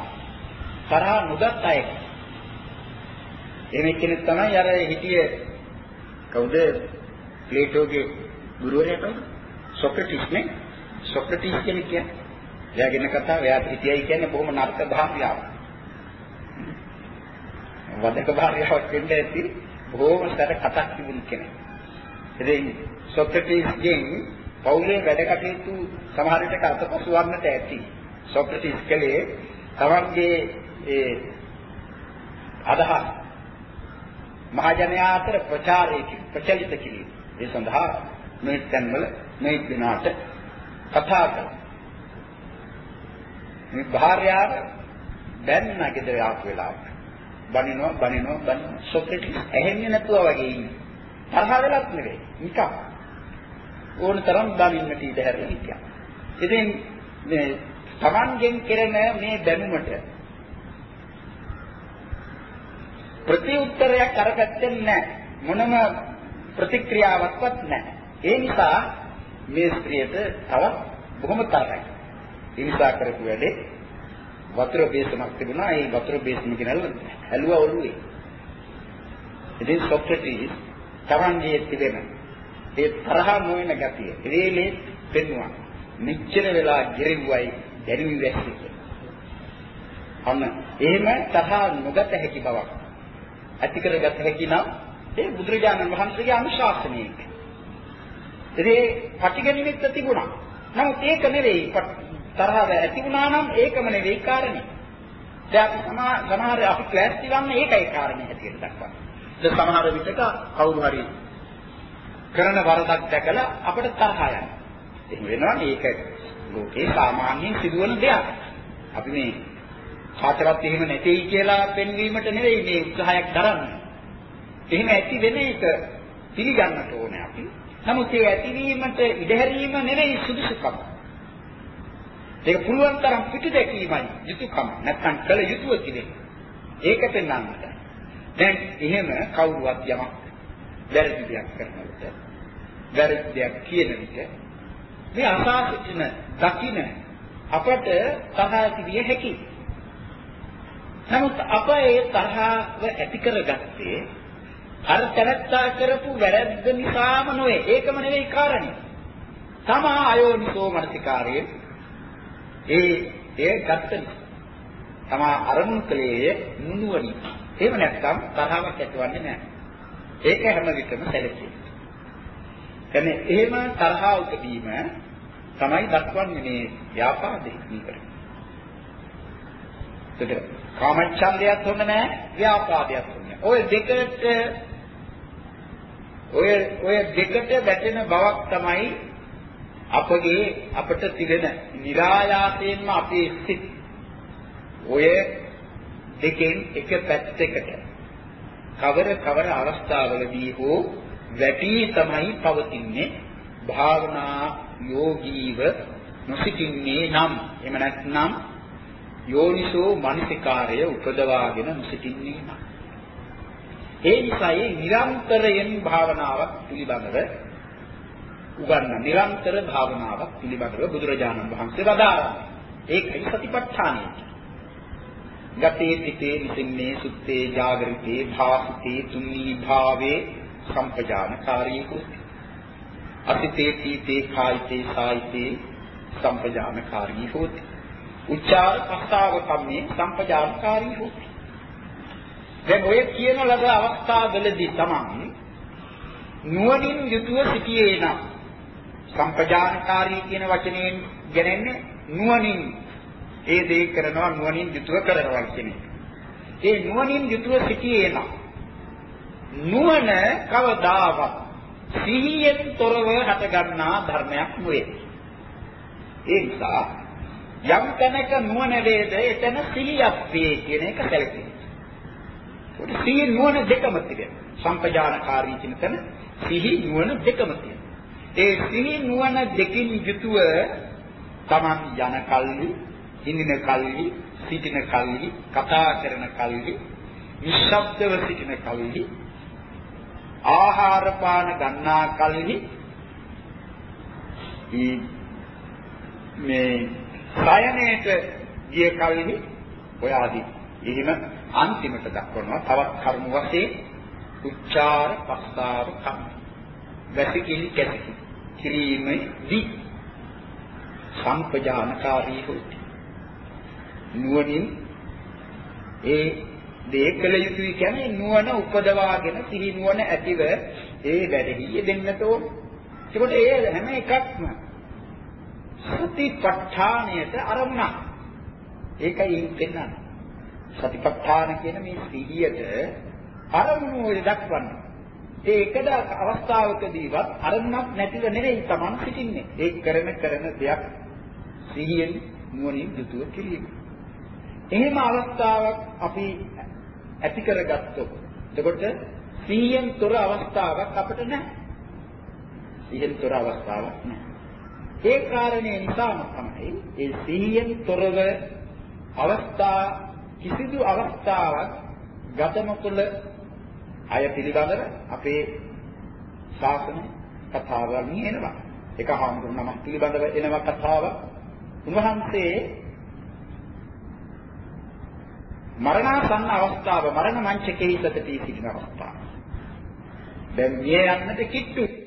තරහ නොගත් අය. එහෙම කෙනෙක් තමයි අර හිටියේ කවුද ප්ලේටෝගේ ගුරුවරයා කවුද? සොක්‍රටිස් නේ. සොක්‍රටිස් කෙනෙක් කියන්නේ. එයාගෙන කතාව එයාට හිටියයි කියන්නේ බොහොම නරක භාව්‍යාවක්. වදක භාර්යාවක් වෙන්න ඇති බොහොම සැර කටක් තිබුණු කෙනෙක්. ඉතින් සොක්‍රටිස්ගෙන් පෞලේ වැඩ කටයුතු සමහර විටක අතපසු වන්නට ඇති. සොක්‍රටිස් කලේ තමන්ගේ ඒ අදහස් මහජනයා අතර ප්‍රචාරය ප්‍රචලිත කිරීම. ඒ සඳහා මේ තැන්වල මේ දිනාට කතා කළා. මේ භාර්යාව දැන්න ගෙදර ආපු වෙලාවට බනිනවා බනිනවා බනිනවා සොක්‍රටිස් ඇහෙන්නේ නැතුව වගේ ඉන්නේ. තරහ වෙලක් නෙවෙයි. නිකන්. ඕන තරම් බනින්නට ඉඩ හැරලා හිටියා. ඉතින් මේ Tamangen කෙරෙන මේ දැනුමට ප්‍රතිඋත්තරයක් අරගත්තේ නැහැ. මොනම ප්‍රතික්‍රියාවක්වත් නැහැ. ඒ නිසා මේ ස්ත්‍රියට තවත් බොහොම තරහයි. ඒ නිසා කරපු වැඩේ වතුර බේසමක් තිබුණා. ඒ වතුර බේසම ගෙනල්ලා හැලුවා ඔළුවේ. ඉතින් සොක්‍රටිස් තරංගයේ තිබෙන ඒ තරහ නොවන ගතිය ඉරේලේ පෙන්වුවා. මෙච්චර වෙලා ගිරෙව්වයි දැනුම් වැස්සි. අන්න එහෙම තරහ නොගත හැකි බවක් ඇති කරගත හැකි නම් ඒ බුදුරජාණන් වහන්සේගේ අනුශාසනයක. ඉතින් පටිඝ නිමිත්ත තිබුණා. නමුත් ඒක නෙවෙයි තරහව ඇති වුණා නම් ඒකම නෙවෙයි කාරණේ. දැන් අපි සමහර අපි ක්ලාස් ගන්න ඒකයි කාරණේ හැටියට දක්වන්නේ. දැන් සමහර විටක කවුරු හරි කරන වරදක් දැකලා අපිට තරහ යනවා. එහෙම වෙනවනේ ඒක ලෝකේ සාමාන්‍යයෙන් සිදුවන දෙයක්. අපි මේ කාටවත් එහෙම නැtei කියලා පෙන්වීමට නෙවෙයි මේ උත්සාහයක් දරන්නේ. එහෙම ඇති වෙන එක පිළිගන්නට ඕනේ අපි. නමුත් ඒ ඇතිවීමට ඉඩහැරීම නෙවෙයි සුදුසුකම. ඒක පුළුවන් තරම් පිටු දැකීමයි යුතුයකම. නැත්නම් කළ යුතුය කියන්නේ. ඒක පෙන්වන්නට. දැන් එහෙම කවුරුවත් යමක් වැරදි දෙයක් කරනකොට වැරදි දෙයක් කියන විට මේ අසාසිතින දකින්න අපට තරහ ඇති විය හැකියි. නමුත් අප ඒ තරහව ඇති කරගත්තේ අර තැනත්තා කරපු වැරද්ද නිසාම නොවේ. ඒකම නෙවෙයි කාරණේ. තමා අයෝනිසෝ මනසිකාරයේ ඒ ඒ ගත්ත නිසා. තමා අරමුණු කලේ නුනුවණි. එහෙම නැත්නම් තරහවක් ඇතිවන්නේ නැහැ. ඒක හැම විටම සැලකේ. එනේ එහෙම තරහ උපදීම තමයි දක්වන්නේ මේ ව්‍යාපාදේ නීකර. ඒකට කාමච්ඡන්දයක් හොඳ නැහැ ව්‍යාපාදයක් හොඳ නැහැ. ඔය දෙකට ඔය ඔය දෙකට වැටෙන බවක් තමයි අපගේ අපට තිබෙන નિરાයාසයෙන්ම අපේ සිත් ඔය දෙකෙන් එක පැත්තකට කවර කවර අවස්ථාවලදී හෝ වැටි තමයි පවතින්නේ භාවනා යෝගීව නොසිටින්නේ නම් එහෙම නැත්නම් යෝනිසෝ මනසිකාරය උපදවාගෙන සිටින්නේ නැහැ. ඒ නිසායි නිරන්තරයෙන් භාවනාවක් පිළිබඳව උගන්වන නිරන්තර භාවනාවක් පිළිබඳව බුදුරජාණන් වහන්සේ වදාරන්නේ. ඒකයි සතිපට්ඨානය. ගතේ පිටේ නිසින්නේ සුත්තේ ජාගරිතේ භාසිතේ තුන්නී භාවේ සම්පජානකාරී කුති. අතිතේ තීතේ කායිතේ සායිතේ සම්පජානකාරී හොති. උච්චාර පස්තාව කම්මේ සම්පජානකාරී හොති. දැන් ඔය කියන ලද අවස්ථාවවලදී තමන් නුවණින් යුතුව සිටියේ නම් සම්පජානකාරී කියන වචනයෙන් ගැනෙන්නේ නුවණින් ඒ දේ කරනවා නුවණින් යුතුව කරනවා කියන එක. ඒ නුවණින් යුතුව සිටියේ නම් නුවණ කවදාවත් සිහියෙන් තොරව හටගන්නා ධර්මයක් නෙවේ. ඒ නිසා යම් තැනක නුවණ වේද එතන සිහියක් වේ කියන එක සැලකෙනවා. ඒ සිහි නුවණ දෙකම තිබෙනවා. සම්පජානකාරී කියන තැන සිහි නුවණ දෙකම තියෙනවා. ඒ සිහි නුවණ දෙකින් යුතුව Taman යන කල්හි, ඉන්න කල්හි, සිටින කල්හි, කතා කරන කල්හි, නිශ්ශබ්දව සිටින කල්හි ආහාර පාන ගන්නා කල්හි මේ සයනේට ගිය කල්හි ඔය ආදී. එහෙම අන්තිමට දක්වනවා තවත් කර්ම වශයෙන් උච්චාර පස්තාව කම් වැසිකිලි කැසිකිලි. කිරීමේදී සම්පජානකාරී හොති නුවණින් ඒ දේ කළ යුතුයි කියන්නේ නුවණ උපදවාගෙන සිහි නුවණ ඇතිව ඒ වැඩෙහි යෙදෙන්නට ඕන. ඒකට ඒ හැම එකක්ම සතිපට්ඨානයට අරමුණක්. ඒකයි පෙන්වන්නේ. සතිපට්ඨාන කියන මේ සිහියට අරමුණු වල දක්වන්නේ. ඒ එකද අවස්ථාවකදීවත් අරමුණක් නැතිව නෙවෙයි Taman සිටින්නේ. ඒ කරන කරන දෙයක් සිහියෙන් නුවණින් යුතුව කිරීම. එහෙම අවස්ථාවක් අපි ඇති කරගත්තොත් එතකොට සිහියෙන් තොර අවස්ථාවක් අපිට නැහැ. සිහියෙන් තොර අවස්ථාවක් නැහැ. ඒ කාරණේ නිසාම තමයි ඒ සිහියෙන් තොරව අවස්ථා කිසිදු අවස්ථාවක් ගත නොකළ අය පිළිබඳව අපේ ශාසන කතාවල් එනවා. එක හාමුදුරුවෝ නමක් පිළිබඳව එනවා කතාවක්. උන්වහන්සේ මරණාසන්න අවස්ථාව මරණ මංචකෙහි සතටි සිටින අවස්ථාව. දැන් මිය යන්නට කිට්ටු.